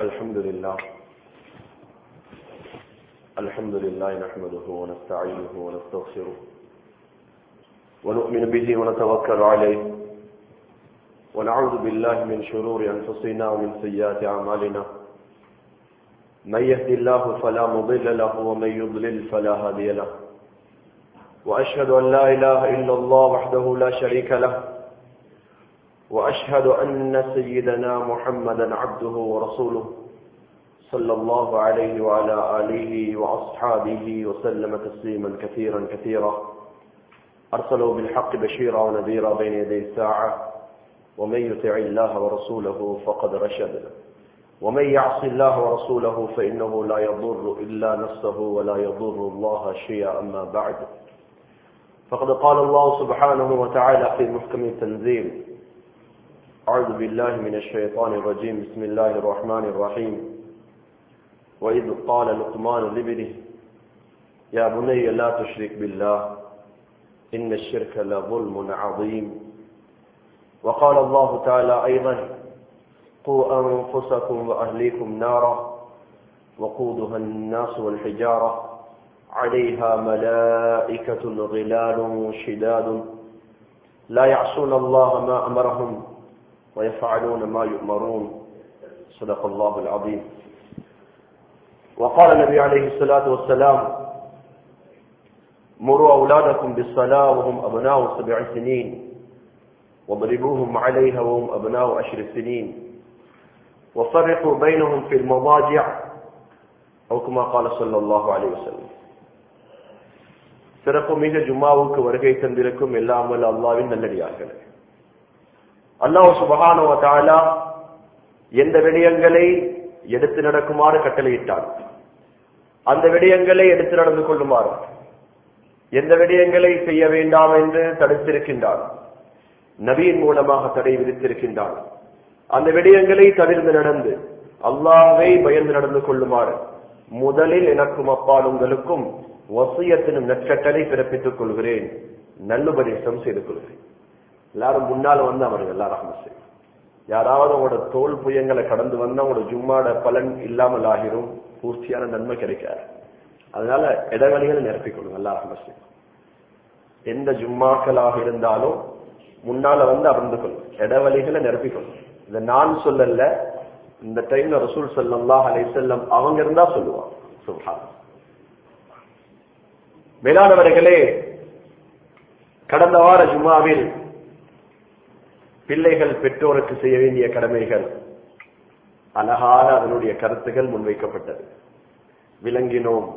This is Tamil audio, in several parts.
الحمد لله. الحمد لله نحمده ونستعينه ونستغفره ونؤمن به ونتوكل عليه. ونعوذ بالله من شرور أنفسنا ومن سيئات أعمالنا. من يهدي الله فلا مضل له ومن يضلل فلا هادي له. وأشهد أن لا إله إلا الله وحده لا شريك له. وأشهد أن سيدنا محمدا عبده ورسوله صلى الله عليه وعلى آله وأصحابه وسلم تسليما كثيرا كثيرا. أرسلوا بالحق بشيرا ونذيرا بين يدي الساعة. ومن يطع الله ورسوله فقد رشد. ومن يعص الله ورسوله فإنه لا يضر إلا نفسه ولا يضر الله شيئا أما بعد. فقد قال الله سبحانه وتعالى في محكم التنزيل أعوذ بالله من الشيطان الرجيم. بسم الله الرحمن الرحيم. وإذ قال لقمان لابنه يا بني لا تشرك بالله إن الشرك لظلم عظيم. وقال الله تعالى أيضا قوا أنفسكم وأهليكم نارا وقودها الناس والحجارة عليها ملائكة غلال شداد لا يعصون الله ما أمرهم ويفعلون ما يؤمرون صدق الله العظيم وقال النبي عليه الصلاة والسلام مروا أولادكم بالصلاة وهم أبناء سبع سنين واضربوهم عليها وهم أبناء عشر سنين وفرقوا بينهم في المضاجع أو كما قال صلى الله عليه وسلم சிறப்பு மிக ஜும்மாவுக்கு வருகை தந்திருக்கும் இல்லாமல் அல்லாவின் நல்லடியார்கள் அல்லாஹ் சுபகானோ தாலா எந்த விடயங்களை எடுத்து நடக்குமாறு கட்டளையிட்டார். அந்த விடயங்களை எடுத்து நடந்து கொள்ளுமாறு எந்த விடயங்களை செய்ய வேண்டாம் என்று தடுத்திருக்கின்றார். நபியின் மூலமாக தடை விதித்திருக்கின்றார். அந்த விடயங்களை தவிர்த்து நடந்து அல்லாவை பயந்து நடந்து கொள்ளுமாறு முதலில் எனக்கும் அப்பால் உங்களுக்கும் வசியத்தினும் நற்கட்டளை பிறப்பித்துக் கொள்கிறேன் நல்லுபதேசம் செய்து கொள்கிறேன். எல்லாரும் முன்னால் வந்து அவர்கள் எல்லாரும் செய்யும். யாராவது உங்களோட தோல் புயங்களை கடந்து வந்தா உங்களோட ஜும்மாட பலன் இல்லாமல் ஆகிரும். பூர்த்தியான நன்மை கிடைக்காது. அதனால இடவெளிகளை நிரப்பிக் கொள்ளுங்க எல்லா செய்யும். எந்த ஜும்மாக்களாக இருந்தாலும் முன்னால வந்து அமர்ந்து கொள்ளும் இடவெளிகளை நிரப்பிக் கொள்ளும் இதை நான் சொல்லல. இந்த டைம்ல ரசூல் சொல்லல்லா அலை செல்லம் அவங்க இருந்தா சொல்லுவாங்க. சுல்ஹான் மேலானவர்களே கடந்த வார ஜும்மாவில் பிள்ளைகள் பெற்றோருக்கு செய்ய வேண்டிய கடமைகள். அழகான அதனுடைய கருத்துகள் முன்வைக்கப்பட்டது. விளங்கினோம்.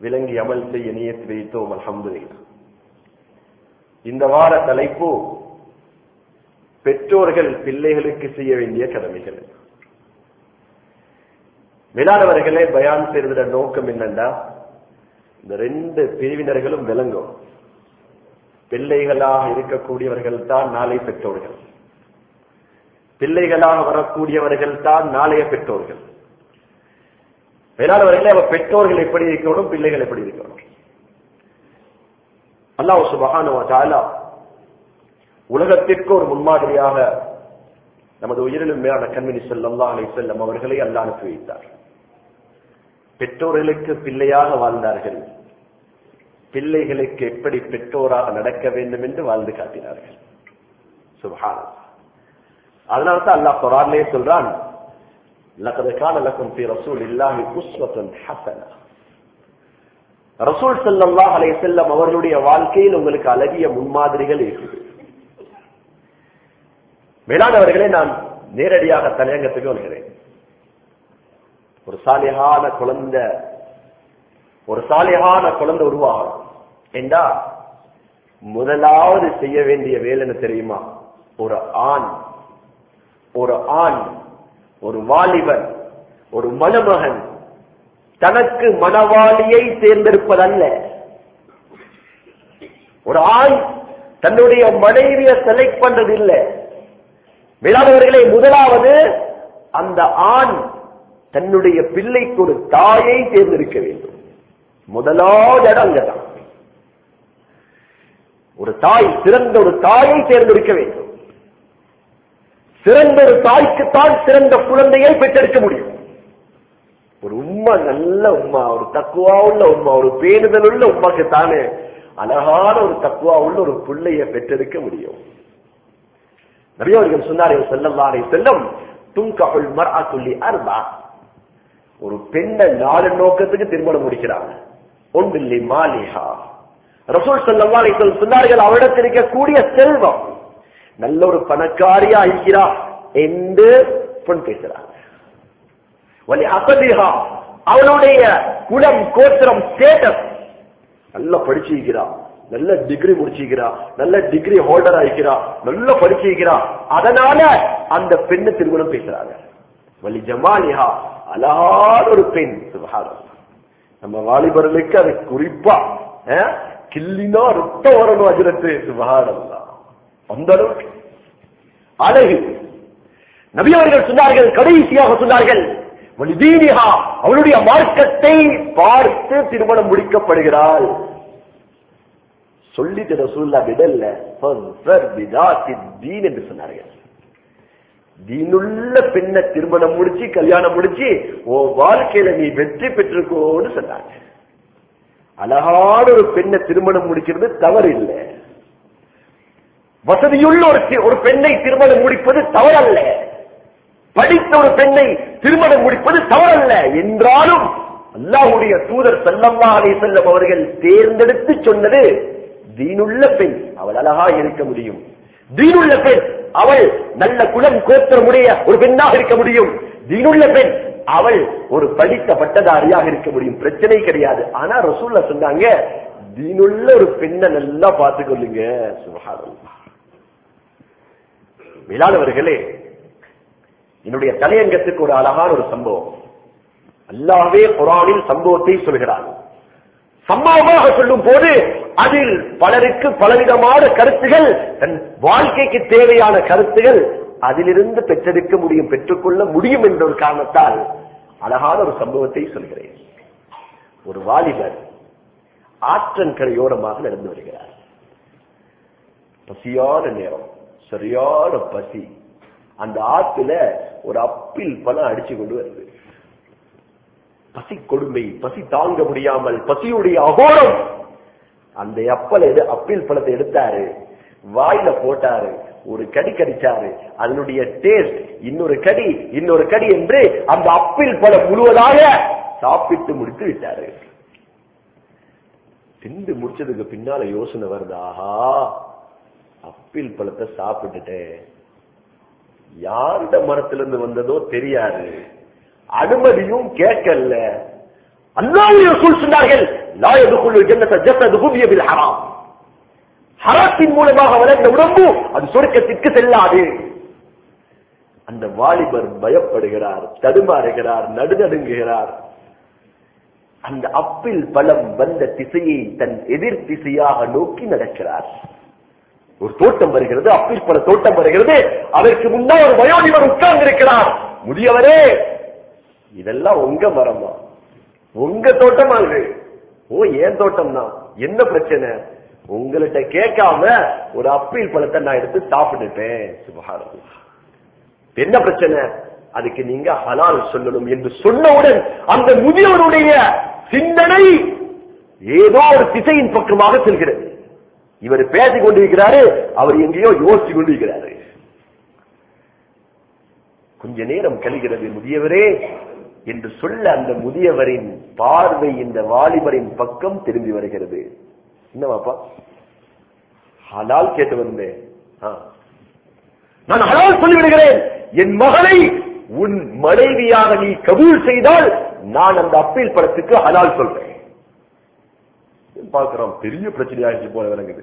விளங்கி அமல் செய்ய நியத்து வைத்தோம் அலமதுல்லா இந்த வார தலைப்பு பெற்றோர்கள் பிள்ளைகளுக்கு செய்ய வேண்டிய கடமைகள். மேலானவர்களே பயான் செய்வத நோக்கம் என்னண்டா இந்த ரெண்டு பிரிவினர்களும் விளங்கும் பிள்ளைகளாக இருக்கக்கூடியவர்கள் தான் நாளை பெற்றோர்கள். பிள்ளைகளாக வரக்கூடியவர்கள் தான் நாளைய பெற்றோர்கள். வேளாண்வர்களே அவ பெற்றோர்கள் எப்படி இருக்கணும் பிள்ளைகள் எப்படி இருக்கணும்? அல்லாஹ் சுபகான உலகத்திற்கு ஒரு முன்மாதிரியாக நமது உயிரிலும் மேலான கண்மணி செல்லல்லா அலை செல்லம் அவர்களை அல்லா அனுப்பி வைத்தார். பெற்றோர்களுக்கு பிள்ளையாக வாழ்ந்தார்கள். பிள்ளைகளுக்கு எப்படி பெற்றோராக நடக்க வேண்டும் என்று வாழ்ந்து காட்டினார்கள் சுபஹான அதனால தான் அல்லாஹ் குரான்லே சொல்றான் لقد كان لكم في رسول الله أسوة حسنة ரசூல் ஸல்லல்லாஹு அலைஹி வஸல்லம் அவர்களுடைய வாழ்க்கையில் உங்களுக்கு அழகிய முன்மாதிரிகள் இருக்குது மேலானவர்களே நான் நேரடியாக தலையங்கத்துக்கு வருகிறேன் ஒரு சாலியான குழந்தை ஒரு சாலியான குழந்தை உருவாகணும் என்றா முதலாவது செய்ய வேண்டிய வேலைன்னு தெரியுமா? ஒரு ஆண். ஒரு ஆண் ஒரு வாலிபன் ஒரு மணமகன் தனக்கு மணவாளியை தேர்ந்தெடுப்பதல்ல. ஒரு ஆண் தன்னுடைய மனைவியை செலக்ட் பண்றது இல்லை மேலானவர்களை முதலாவது அந்த ஆண் தன்னுடைய பிள்ளைக்கு ஒரு தாயை தேர்ந்தெடுக்க வேண்டும். முதலாவது இடம் அங்கதான் ஒரு தாய் சிறந்த ஒரு தாயை தேர்ந்தெடுக்க வேண்டும். சிறந்த ஒரு தாய்க்குத்தான் சிறந்த குழந்தையை பெற்றெடுக்க முடியும். ஒரு உம்மா நல்ல உம்மா ஒரு தக்குவா உள்ள உம்மா ஒரு பேணுதல் உள்ள உமாக்கு தானே அழகான ஒரு தக்குவா உள்ள ஒரு பிள்ளைய பெற்றெடுக்க முடியும். நிறைய அவர்கள் சொன்னாரே செல்லல்லாரை செல்லும் துங்ககுள் மரா சொல்லி அருமா ஒரு பெண்ணை நாலு நோக்கத்துக்கு திருமணம் முடிக்கிறாங்க. ஒன்றில்லை மாலிஹா ரசூல் சல்லல்லாஹு அலைஹி சொல் சொன்னார்கள் அவரிடத்தில் இருக்கக்கூடிய செல்வம். நல்ல ஒரு பணக்காரியா இருக்கிறா என்று பொன் பேசுறாங்க வலி அவளுடைய குலம் கோத்திரம் ஸ்டேட்டஸ் நல்லா படிச்சிருக்கிறா நல்ல டிகிரி முடிச்சிருக்கிறா நல்ல டிகிரி ஹோல்டர் ஆகிக்கிறா நல்லா படிச்சிருக்கிறா அதனால அந்த பெண்ணு திருமணம் பேசுறாங்க. வலி ஜமாலிஹா அழகான ஒரு பெண் நம்ம வாலிபர்களுக்கு அது குறிப்பா கிள்ளினா ரத்தம் வரணும் அஜரத்து சுபஹானம் அந்த அளவுக்கு. அழகு. நபி அவர்கள் சொன்னார்கள் கடைசியாக சொன்னார்கள் அவளுடைய மார்க்கத்தை பார்த்து திருமணம் முடிக்கப்படுகிறாள். சொல்லிட்டு ரசூல்லா விடல்ல என்று சொன்னார்கள். தீனுள்ள பெண்ணை திருமணம் முடிச்சு கல்யாணம் முடிச்சு ஓ வாழ்க்கையில நீ வெற்றி பெற்றிருக்கோன்னு சொன்னாங்க. அழகான ஒரு பெண்ணை திருமணம் முடிக்கிறது தவறு இல்லை வசதியுள்ள ஒரு ஒரு பெண்ணை திருமணம் முடிப்பது தவறல்ல. படித்த ஒரு பெண்ணை திருமணம் முடிப்பது தவறல்ல. என்றாலும் அல்லாஹுடைய தூதர் செல்லம்மா அலை செல்லம் அவர்கள் தேர்ந்தெடுத்து சொன்னது தீனுள்ள பெண். அவள் அழகா இருக்க முடியும். தீனுள்ள பெண். அவள் நல்ல குலம் கோத்திரமுடைய ஒரு பெண்ணாக இருக்க முடியும். தீனுள்ள பெண் அவள் ஒரு படித்த பட்டதாரியாக இருக்க முடியும். பிரச்சனை கிடையாது. ஆனா ரசூல்ல சொன்னாங்க தீனுள்ள ஒரு பெண்ணை நல்லா பார்த்துக்கொள்ளுங்க. சுபஹானல்லாஹ். மேலானவர்களே என்னுடைய தலையங்கத்துக்கு ஒரு அழகான ஒரு சம்பவம். அல்லாவே குரானில் சம்பவத்தை சொல்கிறார். சம்பவமாக சொல்லும் போது அதில் பலருக்கு பலவிதமான கருத்துகள் தன் வாழ்க்கைக்கு தேவையான கருத்துகள் அதிலிருந்து பெற்றெடுக்க முடியும் பெற்றுக்கொள்ள முடியும் என்ற ஒரு காரணத்தால் அழகான ஒரு சம்பவத்தை சொல்கிறேன். ஒரு வாலிபர் ஆற்றங்கரையோரமாக நடந்து வருகிறார். பசியான நேரம் சரியான பசி. அந்த ஆற்றுல ஒரு அப்பில் பணம் அடிச்சு கொண்டு வருது. பசி கொடுமை பசி தாங்க முடியாமல் பசியுடைய அகோரம். அந்த அப்பல எது அப்பில் பழத்தை எடுத்தாரு வாயில போட்டாரு. ஒரு கடி கடிச்சாரு. அதனுடைய டேஸ்ட் இன்னொரு கடி இன்னொரு கடி என்று அந்த அப்பில் பழம் முழுவதாக சாப்பிட்டு முடித்து விட்டாரு. திண்டு முடிச்சதுக்கு பின்னால யோசனை வருது ஆஹா அப்பில் பழத்தை சாப்பிட்டுட்டேன். யாருட மரத்துல இருந்து வந்ததோ தெரியாது. அனுமதியும் கேட்கல. அல்லாஹ்வுடைய ரசூல் சொன்னார்கள் லா யதுகுலு ஜன்னத ஜஸதுஹு பியதில் ஹராம் ஹராத்தின் மூலமாக வளர்ந்த உடம்பு அது சொர்க்கத்திற்கு செல்லாது. அந்த வாலிபர் பயப்படுகிறார் தடுமாறுகிறார் நடுநடுங்குகிறார். அந்த அப்பில் பழம் வந்த திசையை தன் எதிர் திசையாக நோக்கி நடக்கிறார். ஒரு தோட்டம் வருகிறது அப்பில் பல தோட்டம் வருகிறது. அதற்கு முன்னால் ஒரு வயோதிபர் உட்கார்ந்து இருக்கிறார் முதியவரே இதெல்லாம் உங்க மரமா? உங்க தோட்டமா இது? ஓ ஏன் தோட்டம் தான் என்ன பிரச்சனை? உங்கள்கிட்ட கேட்காம ஒரு அப்பீல் பழத்தை நான் எடுத்து சாப்பிட்டுட்டேன். சுபஹானல்லாஹ். என்ன பிரச்சனை? அதுக்கு நீங்க ஹலால் சொல்லணும் என்று சொன்னவுடன் அந்த முதியவருடைய சிந்தனை ஏதோ ஒரு திசையின் பக்கமாக செல்கிறது. இவர் பேசிக் கொண்டிருக்கிறாரு அவர் எங்கேயோ யோசிச்சு கொண்டிருக்கிறாரு. கொஞ்ச நேரம் கழிகிறது முதியவரே என்று சொல்ல அந்த முதியவரின் பார்வை இந்த வாலிபரின் பக்கம் திரும்பி வருகிறது. என்னவாப்பா ஹலால் கேட்டு வந்தேன் ஆ. நான் ஹலால் சொல்லிவிடுகிறேன். என் மகளை உன் மனைவியாக நீ கபூல் செய்தால் நான் அந்த அப்பீல் படத்துக்கு ஹலால் சொல்றேன் பார்க்கிறோம் பெரிய பிரச்சனையாச்சு போல விளங்குது.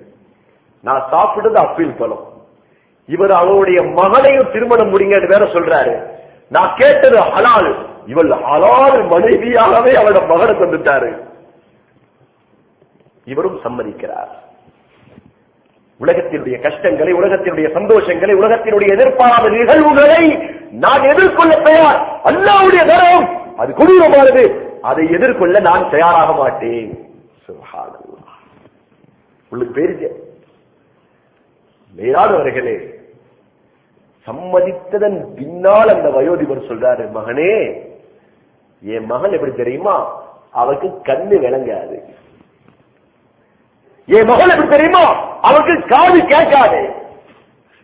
நான் சாப்பிட்டது அப்பீல் பழம். இவர் அவளுடைய மகளையும் திருமணம் முடிங்கன்னு வேற சொல்றாரு. நான் கேட்டது ஹலால். இவள் ஹலால் மனைவியாகவே அவளோட மகனை தந்துட்டாரு. இவரும் சம்மதிக்கிறார். உலகத்தினுடைய கஷ்டங்களை உலகத்தினுடைய சந்தோஷங்களை உலகத்தினுடைய எதிர்பாராத நிகழ்வுகளை நான் எதிர்கொள்ள தயார். அல்லாவுடைய தரம் அது கொடூரமானது. அதை எதிர்கொள்ள நான் தயாராக மாட்டேன். உங்களுக்கு பேருங்க மேலானவர்களே சம்மதித்ததன் பின்னால் அந்த வயோதிபர் சொல்றாரு மகனே என் மகன் எப்படி தெரியுமா? அவருக்கு கண்ணு விளங்காது. என் மகள் எப்படி தெரியுமா? அவருக்கு காது கேட்காது.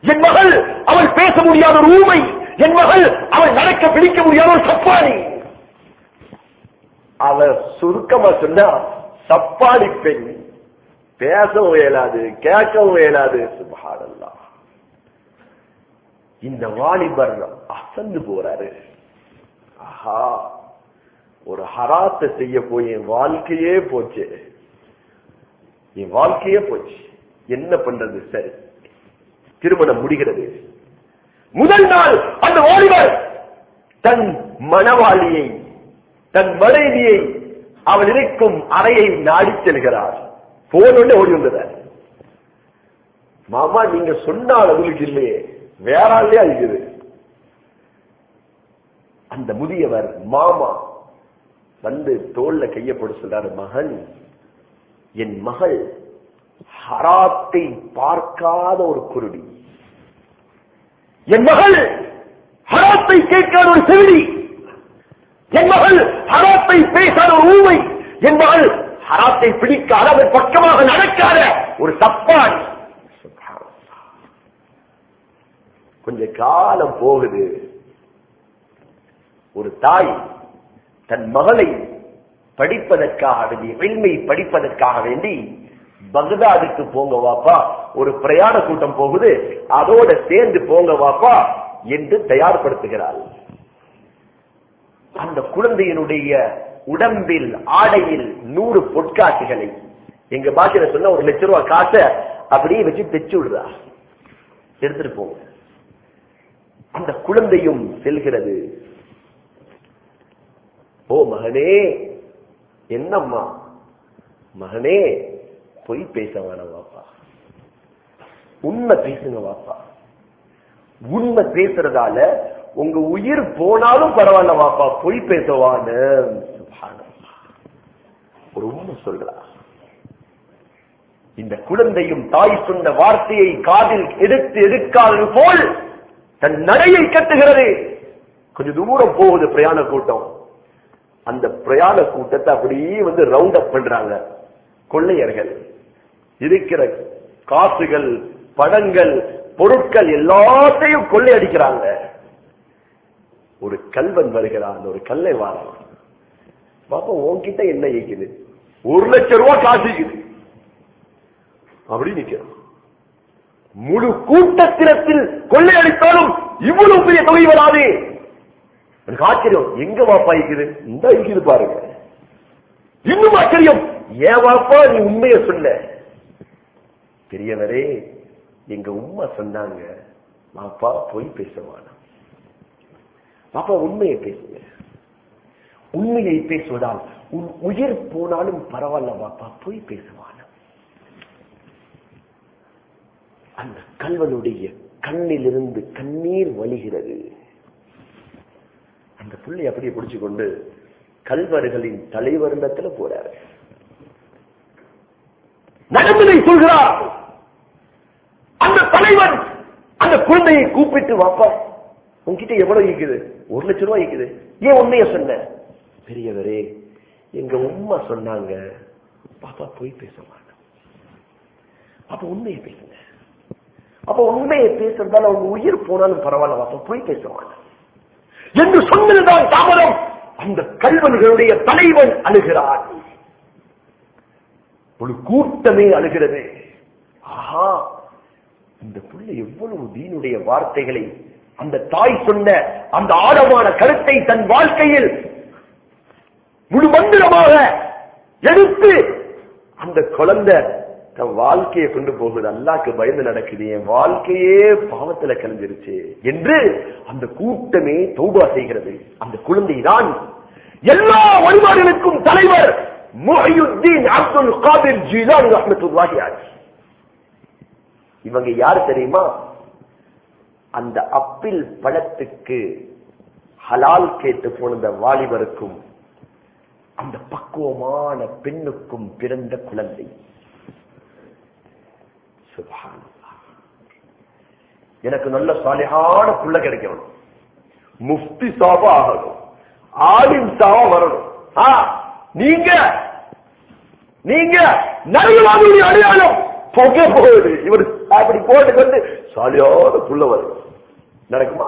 என் மகள் அவள் பேச முடியாத ஒரு ஊமை. என் மகள் அவள் நடக்க பிடிக்க முடியாத ஒரு சப்பாளி அவர் சுருக்கமா சொன்னா சப்பாளி பெண் பேசவும் இயலாது கேட்கவும் இயலாது. சுபாடல்லா இந்த வாலிபர் அசந்து போறாரு. ஆஹா. ஒரு ஹராத்தை செய்ய போய் என் வாழ்க்கையே போச்சு. என் வாழ்க்கையே போச்சு. என்ன பண்றது? சரி. திருமணம் முடிகிறது. முதல் நாள் அந்த வாலிபர் தன் மனவாளியை தன் மனைவியை அவள் இருக்கும் அறையை நாடி செல்கிறார். போனோட ஓடி வந்ததார் மாமா நீங்க சொன்னால் உங்களுக்கு இல்லையே. வேற ஆள்லயா இருக்குது அந்த முதியவர் மாமா வந்து தோல்ல கைய சொல்றாரு மகன் என் மகள் ஹராத்தை பார்க்காத ஒரு குருடி. என் மகள் ஹராத்தை கேட்காத ஒரு செவிடி என் மகள் ஹராத்தை பேசாத ஒரு ஊமை. என் மகள் ஹராத்தை பிடிக்காத அதன் பக்கமாக நடக்காத ஒரு தப்பான் கொஞ்ச காலம் போகுது. ஒரு தாய் தன் மகளை படிப்பதற்காக வேண்டி எளிமை படிப்பதற்காக வேண்டி பகதாதுக்கு போங்க வாப்பா ஒரு பிரயாண கூட்டம் போகுது அதோட சேர்ந்து போங்க வாப்பா என்று தயார்படுத்துகிறாள். அந்த குழந்தையினுடைய உடம்பில் ஆடையில் நூறு பொற்காசுகளை எங்க பாஷையில சொன்ன ஒரு லட்ச ரூபாய் காசை அப்படியே வச்சு தைச்சு விடுறா. எடுத்துட்டு போங்க அந்த குழந்தையும் செல்கிறது. ஓ மகனே என்னம்மா? மகனே பொய் பேச வேணாம் வாப்பா. உண்மை பேசுங்க வாப்பா. உண்மை பேசுறதால உங்க உயிர் போனாலும் பரவாயில்ல வாப்பா பொய் பேசவான்னு. ரொம்ப சொல்றா. இந்த குழந்தையும் தாய் சொன்ன வார்த்தையை காதில் எடுத்து எடுக்காதது போல் தன் நடையை கட்டுகிறது. கொஞ்சம் தூரம் போகுது பிரயாண கூட்டம். அந்த பிரயாண கூட்டத்தை அப்படியே வந்து ரவுண்ட் அப் பண்றாங்க. கொள்ளையர்கள். இருக்கிற காசுகள் படங்கள் பொருட்கள் எல்லாத்தையும் கொள்ளையடிக்கிறாங்க. ஒரு கல்வன் வருகிறான் ஒரு கல்லை வாரம் பாப்பா உன்கிட்ட என்ன இயக்குது ஒரு லட்சம் ரூபாய் காசு அப்படி நிக்கிறோம் முழு கூட்டத்தினத்தில் கொள்ளையடித்தாலும் இவ்வளவு பெரிய தொகை வராது. எனக்கு ஆச்சரியம். எங்க வாப்பா இருக்குது? இந்த இருக்குது பாருங்க. இன்னும் ஆச்சரியம். ஏன் வாப்பா நீ உண்மைய சொல்ல. பெரியவரே எங்க உம்மா சொன்னாங்க வாப்பா போய் பேசவானா பாப்பா உண்மையை பேசுங்க. உண்மையை பேசுவதால் உன் உயிர் போனாலும் பரவாயில்ல பாப்பா போய் பேசுவான அந்த கல்வனுடைய கண்ணிலிருந்து கண்ணீர் வழிகிறது. அந்த புள்ளி அப்படியே பிடிச்சு கொண்டு கல்வர்களின் தலைவருந்தத்துல போறாரு. நடந்ததை சொல்கிறார். அந்த தலைவர் அந்த குழந்தையை கூப்பிட்டு வாப்பா உன்கிட்ட எவ்வளவு இருக்குது? ஒரு லட்சம் ரூபாய் இருக்குது. ஏன் உண்மைய சொன்ன? பெரியவரே எங்க உம்மா சொன்னாங்க பாப்பா போய் பேச மாட்டோம். அப்ப உண்மையை பேசுங்க. அப்ப உண்மையை பேசுறதால அவங்க உயிர் போனாலும் பரவாயில்ல பாப்பா போய் பேச மாட்டோம். என்று சொன்னதுதான் தாமதம். அந்த கல்வன்களுடைய தலைவன் அழுகிறான் ஒரு கூட்டமே அழுகிறது. ஆஹா இந்த புள்ளை எவ்வளவு தீனுடைய வார்த்தைகளை அந்த தாய் சொன்ன அந்த ஆழமான கருத்தை தன் வாழ்க்கையில் முழு மந்திரமாக எடுத்து அந்த குழந்தை தன் வாழ்க்கையை கொண்டு போகுது அல்லாக்கு பயந்து நடக்குது. என் வாழ்க்கையே பாவத்துல கலந்துருச்சு என்று அந்த கூட்டமே தௌபா செய்கிறது. அந்த குழந்தை தான் எல்லா வழிபாடுகளுக்கும் தலைவர் அப்துல் காதிர் ஜீலான் ரஹ்மத்துல்லாஹி இவங்க யார் தெரியுமா? அந்த அப்பில் பழத்துக்கு ஹலால் கேட்டு போன வாலிபருக்கும் அந்த பக்குவமான பெண்ணுக்கும் பிறந்த குழந்தை. எனக்கு நல்ல சாலியான புள்ள கிடைக்கணும். முஃப்தி சாபா ஆகணும். ஆலிம் சாவா வரணும். நீங்க நீங்க நரகவாதியுடைய அடையாளம் புகை போகுது. இவர் அப்படி போட்டுக்கொண்டு சாலியான புள்ள வரும். நடக்குமா?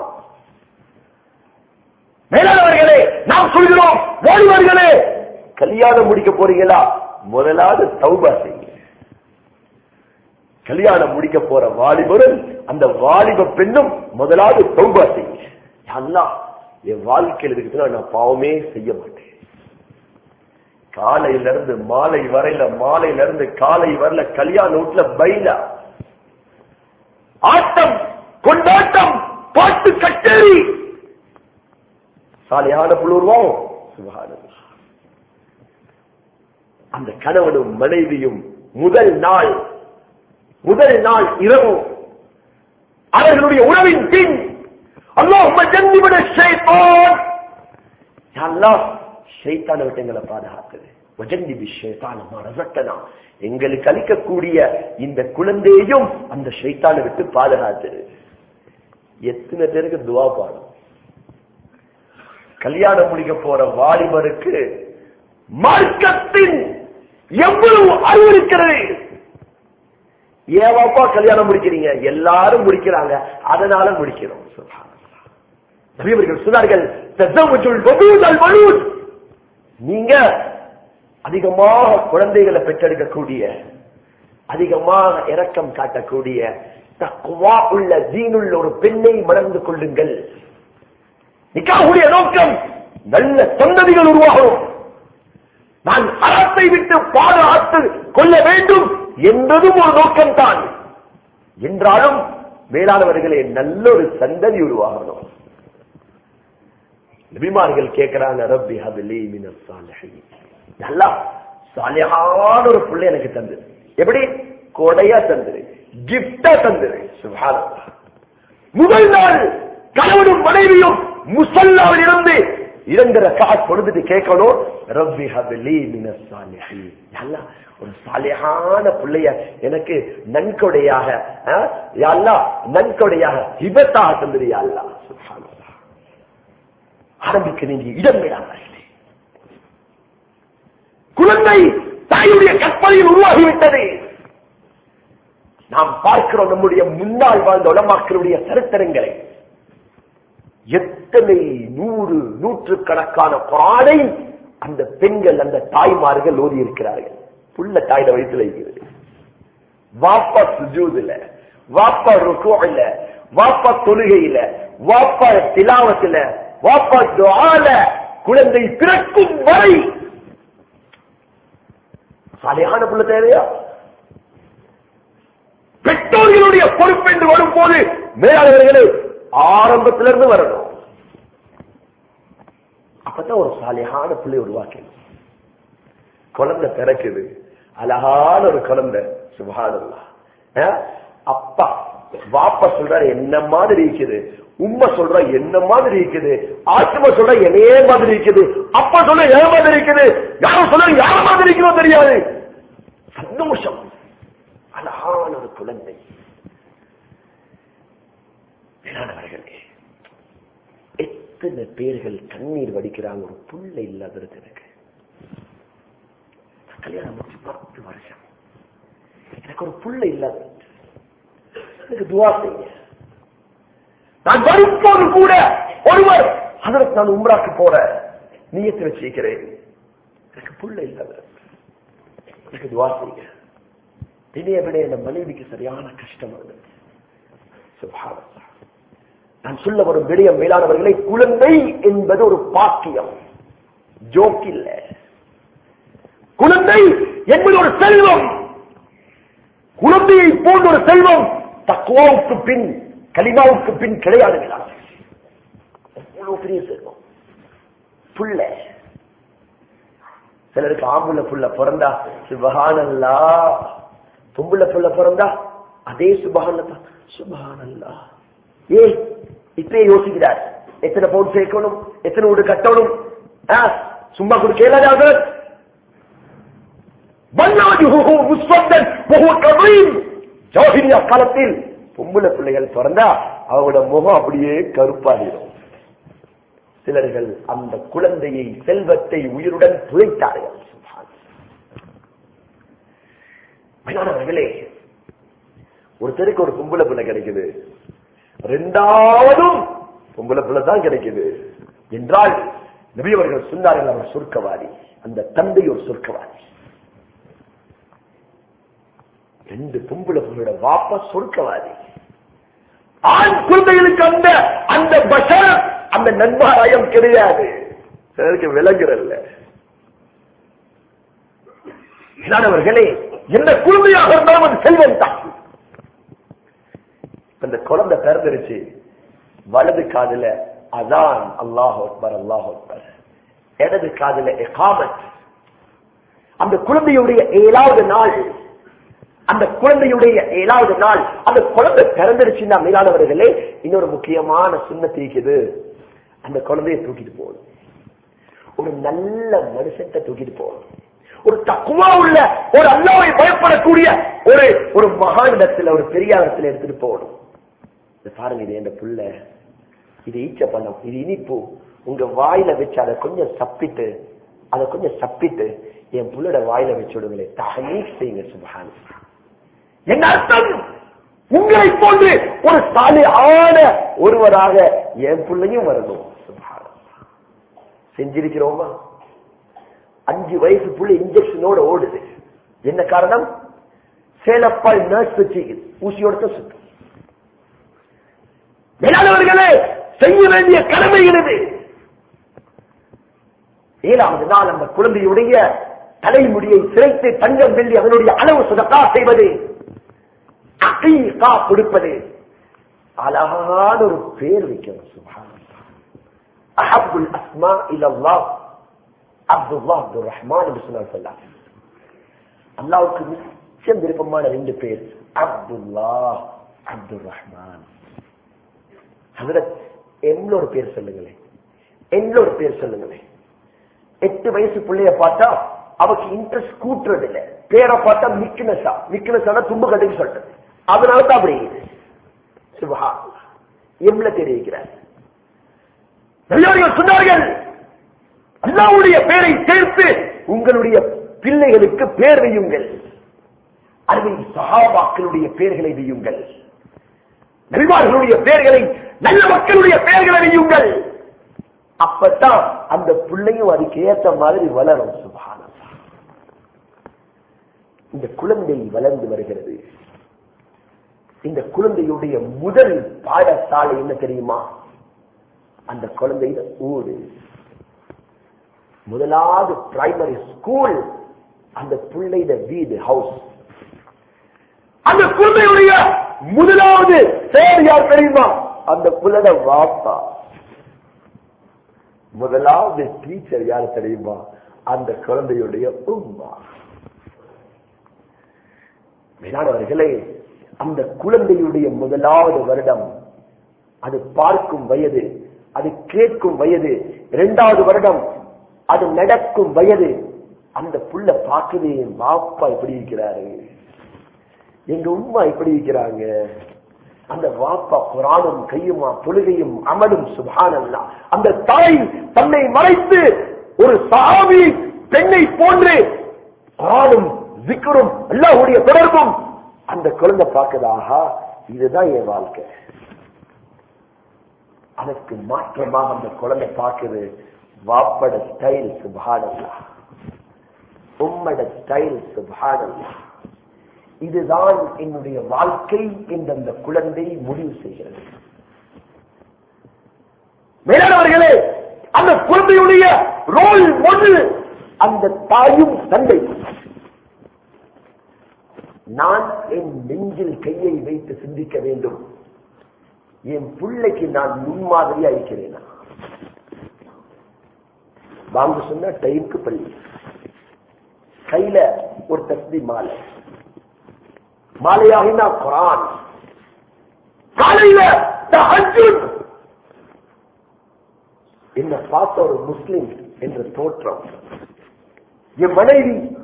மேலானவர்களே நாம் சொல்கிறோம் வாலிபர்களே கல்யாணம் முடிக்க போறீங்களா? முதலாவது சௌபா செய்யுங்க கல்யாணம் முடிக்க போற வாலிபரும் அந்த வாலிப பெண்ணும் முதலாவது தௌபா செய்யுங்க என் வாழ்க்கையில் இருக்குதுன்னா நான் பாவமே செய்ய மாட்டேன். காலையில இருந்து மாலை வரையில மாலையில இருந்து காலை வரல கல்யாண வீட்டுல பைல ஆட்டம் கொண்டாட்டம் பாட்டு கச்சேரி. சாலையான புலூர்வோம். சுபஹானல்லாஹ். அந்த கணவனும் மனைவியும் முதல் நாள் முதல் நாள் இரவு. அவர்களுடைய உணவின் பின் அல்லாஹ் ஜன்னிவிட பாதுகாக்குது எங்களுக்கு அளிக்கக்கூடிய இந்த குழந்தையையும் அந்த ஷைத்தான விட்டு பாதுகாத்து எத்தனை பேருக்கு துவா பாடும் கல்யாணம் முடிக்க போற வாலிபருக்கு மார்க்கத்தின் எவ்வளவு அறிவு இருக்கிறது? ஏவாப்பா கல்யாணம் முடிக்கிறீங்க? எல்லாரும் முடிக்கிறாங்க. அதனால முடிக்கிறோம். சொன்னார்கள் நீங்க அதிகமாக குழந்தைகளை பெற்றெடுக்கக்கூடிய அதிகமாக இறக்கம் காட்டக்கூடிய தக்குவா உள்ள தீனுள்ள ஒரு பெண்ணை மணந்து கொள்ளுங்கள். நிக்காவுடைய நோக்கம் நல்ல சந்ததிகள் உருவாகும் நான் அறத்தை விட்டு பாதுகாத்து கொள்ள வேண்டும். என்பதும் ஒரு நோக்கம் தான் என்றாலும் மேலானவர்களே நல்ல ஒரு சந்ததி உருவாகணும். நபிமார்கள் கேட்கிறாங்க ரப்பி ஹபிலி மின நல்லா சாலிஹான ஒரு பிள்ளை எனக்கு தந்தது எப்படி? கொடையா தந்தது கிப்டா தந்தது சுப்ஹானல்லாஹ். முதல் நாள் கணவனும் மனைவியும் முசல்லாவில் இருந்து இரண்டு ரக்காத் பொழுதுட்டு கேட்கணும் ரப்பி ஹபிலி மின சாலிஹீன். அல்லாஹ் ஒரு சாலையான பிள்ளைய எனக்கு நன்கொடையாக ஆ, நன்கொடையாக விபத்தாக தந்தது ஆரம்பிக்க நீங்க இடம் விடாமலே குழந்தை தாயுடைய கற்பனையில் உருவாகிவிட்டது. நாம் பார்க்கிறோம் நம்முடைய முன்னாள் வாழ்ந்த உலமாக்களுடைய சரித்திரங்களை. எத்தனை நூறு நூற்று கணக்கான பாடை அந்த பெண்கள் அந்த தாய்மார்கள் ஓதி இருக்கிறார்கள் புள்ள தாயில வயிற்றுல வைக்கிறது வாப்பா சுஜூதுல வாப்பா ருக்குல வாப்பா தொழுகையில வாப்பா திலாவத்துல வாப்பா துவால குழந்தை பிறக்கும் வரை சாலையான புள்ள தேவையா? பெற்றோர்களுடைய பொறுப்பு என்று வரும்போது மேலாளர்களே ஆரம்பத்திலிருந்து வரணும். அப்பதான் ஒரு சாலையான பிள்ளை உருவாக்கணும். குழந்தை பிறக்குது. அழகான ஒரு குழந்தை. சுபஹானல்லாஹ். அஹ், அப்பா வாப்பா சொல்றாரு என்ன மாதிரி இருக்குது? உண்மை சொல்ற என்ன மாதிரி இருக்குது? ஆத்மா சொல்ற என்னையே மாதிரி இருக்குது. அப்பா சொல்ற ஏ மாதிரி இருக்குது? யாரும் சொல்ற யார மாதிரி இருக்கிறோம் தெரியாது. சந்தோஷம். அழகான ஒரு குழந்தை. மேலானவர்களே எத்தனை பேர்கள் கண்ணீர் வடிக்கிறாங்க? ஒரு புள்ள இல்லாத இருக்கு கல்யாணம் முடிச்சு பத்து வருஷம் எனக்கு ஒரு புள்ள இல்லாத எனக்கு துவா செய்ய. நான் வரும்போது கூட ஒருவர். அதற்கு நான் உம்ராக்கு போற நீயத்தை வச்சிருக்கிறேன். எனக்கு புள்ள இல்லாத எனக்கு துவா செய்ய. தினைய விட என் மனைவிக்கு சரியான கஷ்டம் இருந்தது நான் சொல்ல வரும் விடயம் மேலானவர்களை குழந்தை என்பது ஒரு பாக்கியம். ஜோக் இல்லை. குழந்தை என்பது ஒரு செல்வம். குழந்தையை போன்ற ஒரு செல்வம் தக்குவாவுக்கு பின் கலிமாவுக்கு பின் கிடையாது எவ்வளவு பெரிய செல்வம்? புள்ள. சிலருக்கு ஆம்புள்ள புள்ள பிறந்தா சுபகானல்லா. பொம்புள்ள புள்ள பிறந்தா அதே சுபஹானல்லா சுபஹானல்லா ஏ இப்பயே யோசிக்கிறார். எத்தனை பவுன் சேர்க்கணும்? எத்தனை வீடு கட்டணும்? சும்மா கொடுக்கல இயலாத காலத்தில் பொம்புல பிள்ளைகள் பிறந்தா அவங்களோட முகம் அப்படியே கருப்பாகிடும். சிலர்கள் அந்த குழந்தையை செல்வத்தை உயிருடன் துளைத்தார்கள். மேலானவர்களே ஒருத்தருக்கு ஒரு பொம்புல பிள்ளை கிடைக்குது. ரெண்டாவதும் பொம்புல பிள்ளை தான் கிடைக்குது. என்றால் நபியவர்கள் சொன்னார்கள் அவர் சொர்க்கவாதி. அந்த தந்தை ஒரு சொர்க்கவாதி. ரெண்டு பொம்பளை பொண்ணோட வாப்ப சொர்க்கவாதி ஆண் குழந்தைகளுக்கு அந்த அந்த பஷர் அந்த நண்பாராயம் கிடையாது. சிலருக்கு விளங்குறல்ல. இல்லாதவர்களே எந்த குழந்தையாக இருந்தாலும் அது செல்வம் தான். அந்த குழந்தை பிறந்துருச்சு. வலது காதுல அதான் அல்லாஹ் அக்பர் அல்லாஹ் அக்பர். இடது காதுல எகாமத் அந்த குழந்தையுடைய ஏழாவது நாள் அந்த குழந்தையுடைய ஏழாவது நாள் அந்த குழந்தை பிறந்துருச்சுன்னா மேலானவர்களே இன்னொரு முக்கியமான சுண்ணத்து இருக்குது அந்த குழந்தைய தூக்கிட்டு போகணும். ஒரு நல்ல மனுஷத்தை தூக்கிட்டு போகணும். ஒரு தக்குவா உள்ள ஒரு அல்லாவை பயப்படக்கூடிய ஒரு ஒரு மகானிடத்துல ஒரு பெரியாரத்துல எடுத்துட்டு போகணும். பாருங்க இது என் புள்ள. இது ஈச்ச பழம் இது இனிப்பு. உங்க வாயில வச்சு அதை கொஞ்சம் சப்பிட்டு அதை கொஞ்சம் சப்பிட்டு என் புள்ளோட வாயில வச்சு விடுங்களேன். தகனீக் செய்யுங்க சுபகான் என்ன அர்த்தம்? உங்களை போன்று ஒரு சாலை ஆன ஒருவராக என் பிள்ளையும் வரணும். செஞ்சிருக்கிறோமா? அஞ்சு வயசு புள்ளி இன்ஜெக்ஷனோட ஓடுது. என்ன காரணம்? சேலப்பால் நர்ஸ் வச்சு ஊசியோட சுத்தம் மேலானவர்களே செய்ய வேண்டிய கடமை இது ஏழாவது நாள் அந்த குழந்தையுடைய தலைமுடியை சிறைத்து தங்கம் வெள்ளி அதனுடைய அளவு சுதக்கா செய்வது. அகீகா கொடுப்பது அழகான ஒரு பேர் வைக்கணும் சுபான் அஹபுல் அஸ்மா இல்லா அப்துல்லா அப்துல் ரஹ்மான் என்று சொன்னார் சொல்லா அல்லாவுக்கு மிச்சம் விருப்பமான ரெண்டு பேர் அப்துல்லா அப்துல் ரஹ்மான். ஹசரத் எம்ல ஒரு பேர் சொல்லுங்களேன். எம்ல ஒரு பேர் சொல்லுங்களேன். எட்டு வயசு பிள்ளைய பார்த்தா அவக்கு இன்ட்ரெஸ்ட் கூட்டுறது இல்லை பேரை பார்த்தா மிக்னஸா மிக்னஸான தும்பு கட்டுக்கு சொல்றது. அதனால தான் அப்படி சுபஹா எம்ல தெரிவிக்கிறார் பெரியோர்கள் சொன்னார்கள் அல்லாவுடைய பெயரை சேர்த்து உங்களுடைய பிள்ளைகளுக்கு பேர் வையுங்கள். அருமை சகாபாக்களுடைய பெயர்களை வையுங்கள். நல்வார்களுடைய பெயர்களை நல்ல மக்களுடைய பெயர்களை வையுங்கள். அப்பதான் அந்த பிள்ளையும் அதுக்கு ஏற்ற மாதிரி வளரும் சுபான இந்த குழந்தை வளர்ந்து வருகிறது. இந்த குழந்தையுடைய முதல் பாடசாலை என்ன தெரியுமா? அந்த குழந்தைய ஊரு. முதலாவது பிரைமரி ஸ்கூல் அந்த பிள்ளைத வீடு ஹவுஸ் அந்த குழந்தையுடைய முதலாவது பேர் யார் தெரியுமா? அந்த புள்ளட வாப்பா. முதலாவது டீச்சர் யார் தெரியுமா? அந்த குழந்தையுடைய உம்மா. மேலானவர்களே அந்த குழந்தையுடைய முதலாவது வருடம். அது பார்க்கும் வயது அது கேட்கும் வயது. இரண்டாவது வருடம் அது நடக்கும் வயது. அந்த புள்ள பார்க்குது என் பாப்பா எப்படி இருக்கிறாரு. எங்க உம்மா எப்படி இருக்கிறாங்க? அந்த வாப்பா குரானும் கையுமா தொழுகையும் அமலும் சுபானல்லா அந்த தாய் தன்னை மறைத்து ஒரு சாவி பெண்ணை போன்று குரானும் விக்கரும் எல்லாருடைய தொடர்பும் அந்த குழந்தை பார்க்கதாகா இதுதான் என் வாழ்க்கை. அதற்கு மாற்றமாக அந்த குழந்தை பார்க்குது வாப்பட ஸ்டைல் சுபாடல்லா உம்மட ஸ்டைல் சுபாடல்லா இதுதான் என்னுடைய வாழ்க்கை என்று அந்த குழந்தை முடிவு செய்கிறது. மேலானவர்களே அந்த குழந்தையுடைய ரோல் ஒன்று அந்த தாயும் தந்தை நான் என் நெஞ்சில் கையை வைத்து சிந்திக்க வேண்டும். என் பிள்ளைக்கு நான் முன்மாதிரியா இருக்கிறேனா வாங்க சொன்ன டைமுக்கு பள்ளி. கையில ஒரு தஸ்தி மாலை. மாலையாகினா குரான். காலையில என்ன பார்த்த ஒரு முஸ்லிம் என்ற தோற்றம். என் மனைவி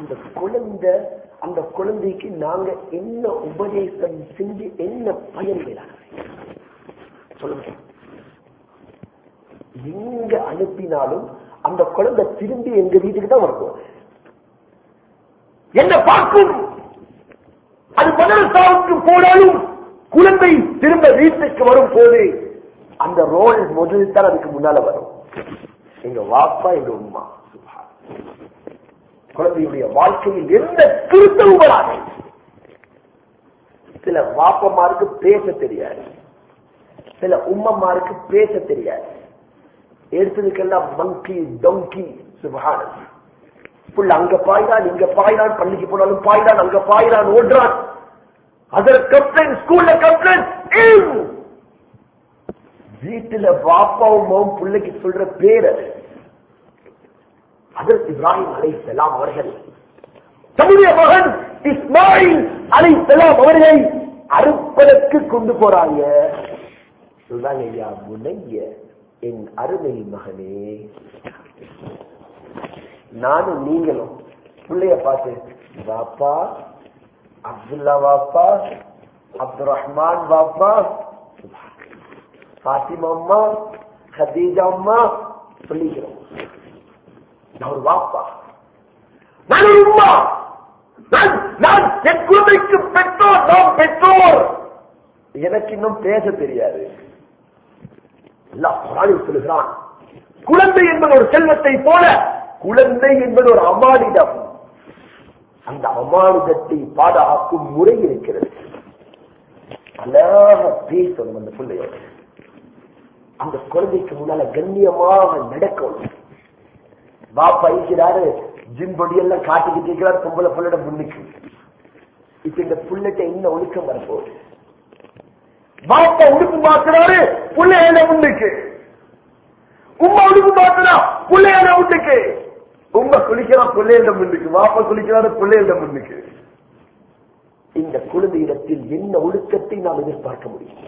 அந்த குழந்தை அந்த குழந்தைக்கு நாங்க என்ன உபதேசம் செஞ்சு என்ன பயன் சொல்லுங்க. எங்க அனுப்பினாலும் அந்த குழந்தை திரும்பி எங்க வீட்டுக்கு தான் வரணும் என்ன பார்க்கும்? அது மதரசாவுக்கு போனாலும் குழந்தை திரும்ப வீட்டுக்கு வரும் போது அந்த ரோல் முதல் தான் அதுக்கு முன்னால வரும். எங்க வாப்பா எங்க உமா குழந்தையுடைய வாழ்க்கையில் எந்த திருத்தமும் வராது சில வாப்பமாருக்கு பேச தெரியாது. சில உம்மமாருக்கு பேச தெரியாது. எடுத்ததுக்கெல்லாம் மங்கி டொங்கி சுபகான புள்ள அங்க பாய்றான் இங்க பாய்றான் பள்ளிக்கு போனாலும் பாய்றான் அங்க பாய்றான் ஓடுறான். அதுல கம்ப்ளைண்ட் ஸ்கூல்ல கம்ப்ளைண்ட் வீட்டுல பாப்பாவும் பிள்ளைக்கு சொல்ற பேர் அது. அதற்கு இப்ராஹிம் அலை செல்லாம் அவர்கள் தன்னுடைய மகன் இஸ்மாயில் அலை செல்லாம் அவர்களை அறுப்பதற்கு கொண்டு போறாங்க. சொல்றாங்க ஐயா முனைய என் அருமை மகனே நானும் நீங்களும் பிள்ளைய பார்த்து பாப்பா அப்துல்லா பாப்பா அப்துல் ரஹ்மான் பாப்பா பாத்திமா அம்மா ஹதீஜா அம்மா சொல்லிக்கிறோம். நான் ஒரு வாப்பா. நான் ஒரு நான் நான் என் குழந்தைக்கு பெற்றோர் நாம் பெற்றோர். எனக்கு இன்னும் பேச தெரியாது. சொல்லுகிறான் குழந்தை என்பது ஒரு செல்வத்தை போல குழந்தை என்பது ஒரு அமானிடம் அந்த அமானுதத்தை பாதுகாக்கும் முறை இருக்கிறது. அழகாக பேசணும் அந்த பிள்ளையோட அந்த குழந்தைக்கு முன்னால கண்ணியமாக நடக்கணும். பாப்பா இருக்கிறாரு ஜிம் பொடி எல்லாம் காட்டிக்கிட்டு இருக்கிறார் பொம்பளை புள்ளட முன்னுக்கு. இப்ப இந்த புள்ளட்ட என்ன ஒழுக்கம் வரப்போகுது? பாப்பா உடுப்பு மாத்துறாரு புள்ளையான முன்னுக்கு. உமா உடுப்பு மாத்துறா புள்ளையான முன்னுக்கு. உம்மா குளிக்கிறா பிள்ளையிட முன்னுக்கு. பாப்பா குளிக்கிறாரு பிள்ளையிட முன்னுக்கு. இந்த குழந்தையிடத்தில் என்ன ஒழுக்கத்தை நாம் எதிர்பார்க்க முடியும்?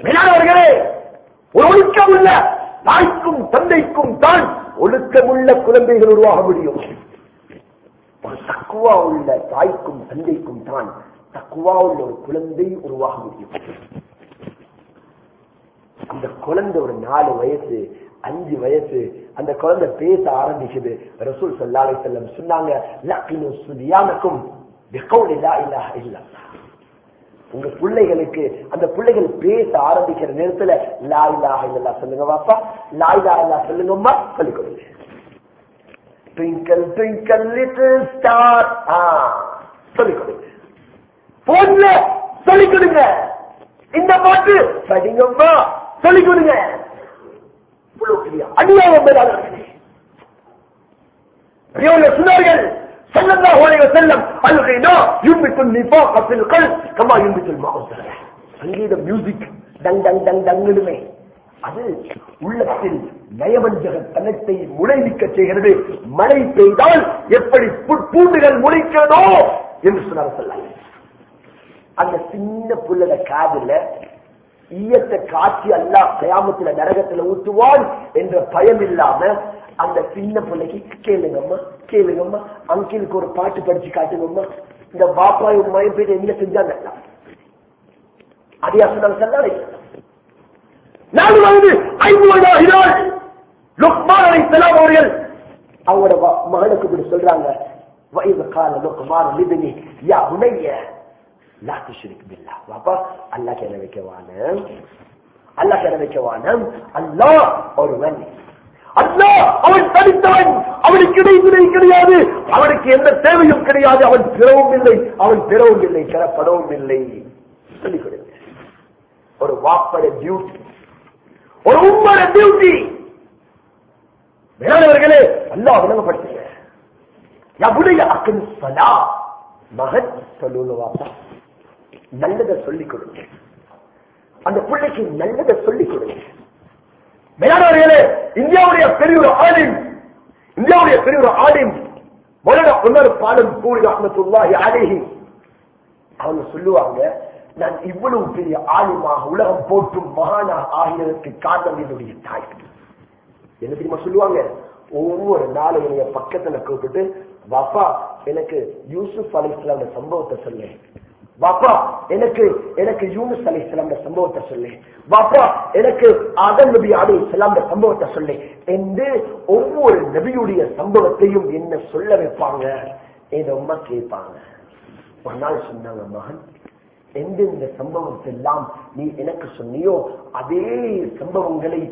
மேலானவர்களே ஒரு ஒழுக்கம் உள்ள தாய்க்கும் தந்தைக்கும் தான் ஒழுக்கமுள்ள குழந்தைகள் உருவாக முடியும். ஒரு தக்குவா உள்ள தாய்க்கும் தந்தைக்கும் தான் தக்குவா உள்ள ஒரு குழந்தை உருவாக முடியும். அந்த குழந்தை ஒரு நாலு வயசு அஞ்சு வயசு அந்த குழந்தை பேச ஆரம்பிக்குது. ரசூல் சல்லாலை செல்லம் சொன்னாங்க லக்கினு சுதியானக்கும் உங்க பிள்ளைகளுக்கு அந்த பிள்ளைகள் பேச ஆரம்பிக்கிற நேரத்துல லாயிலாக இல்லா சொல்லுங்க வாப்பா லாயிலா இல்லா சொல்லுங்கம்மா சொல்லிக் கொடுங்க. ட்விங்கல் ட்விங்கல் லிட்டில் ஸ்டார் சொல்லிக் கொடுங்க. போன்ல சொல்லிக் கொடுங்க. இந்த பாட்டு படிங்கம்மா சொல்லிக் கொடுங்க. அநியாயம் صلى الله عليه وسلم. الغناء ينبت النفاق في القلب كما ينبت الماء الزرع சங்கீத மியூசிக் டங் டங் டங் டங்குடுமே அது உள்ளத்தில் நயவஞ்சக தனத்தை முளைவிக்க செய்கிறது. மழை பெய்தால் எப்படி பூண்டுகள் முளைக்கிறதோ என்று சொன்னார் சொல்லாங்க அந்த சின்ன புள்ளத காதுல ஈயத்தை காட்சி அல்ல கயாமத்துல நரகத்துல ஊத்துவான் என்ற பயம் இல்லாம அந்த சின்ன பிள்ளைக்கு கேளுங்கம்மா கேளுங்கம்மா அங்கிளுக்கு ஒரு பாட்டு படிச்சு காட்டுங்கம்மா. இந்த பாப்பாய் மயம் போயிட்டு என்ன செஞ்சாங்க அதே சொன்னாங்க நாலு வயது ஐந்து வயதாகிறார் லுக்மான் அலை செலாம் அவர்கள் அவங்களோட மகனுக்கு இப்படி சொல்றாங்க. வயது கால லுக்மான் லிபினி யா உனைய லா துஷ்ரிக் பில்லா பாப்பா அல்லாஹ் என்ன வைக்கவான. அல்லாஹ் என்ன வைக்கவான. அல்லாஹ் ஒருவன் அல்ல அவன் தனித்தவன். அவனுக்கு இடைவினை கிடையாது. அவனுக்கு எந்த தேவையும் கிடையாது. அவன் பிறவும் இல்லை. அவன் பிறவும் இல்லை. பெறப்படவும் இல்லை. சொல்லிக் கொடுங்க. ஒரு வாப்பட டியூட்டி ஒரு உம்மட டியூட்டி மேலானவர்களே அல்லாஹ் விளங்கப்படுத்துங்க. எவ்வளவு மகன் சொல்லுங்க வாப்பா. நல்லதை சொல்லிக் கொடுங்க. அந்த பிள்ளைக்கு நல்லதை சொல்லிக் கொடுங்க. மேலானவர்களே இந்தியாவுடைய பெரிய ஒரு ஆலிம் இந்தியாவுடைய பெரிய ஒரு ஆலிம் மொழ உணர் பாலம் கூறி அஹமத்துல்லாஹி அவங்க சொல்லுவாங்க நான் இவ்வளவு பெரிய ஆளுமாக உலகம் போற்றும் மகானா ஆகியதற்கு காரணம் என்னுடைய தாய். என்ன தெரியுமா சொல்லுவாங்க? ஒவ்வொரு நாளும் என்னுடைய பக்கத்துல கூப்பிட்டு வப்பா எனக்கு யூசுப் அலிஸ்லாம் சம்பவத்தை சொல்லு. பாப்பா எனக்கு எனக்கு யூனிஸ் அலி சிலம்ப சம்பவத்தை சொல்லு. பாப்பா எனக்கு ஆதம் நபி அலி சிலம்ப சம்பவத்தை சொல்லு என்று ஒவ்வொரு நபியுடைய சம்பவத்தையும் என்ன சொல்ல வைப்பாங்க? என் அம்மா கேட்பாங்க. ஒரு நாள் சொன்னாங்க மகன் எந்தெந்த சம்பவத்தை எல்லாம் நீ எனக்கு சொன்னியோ அதே சம்பவங்களை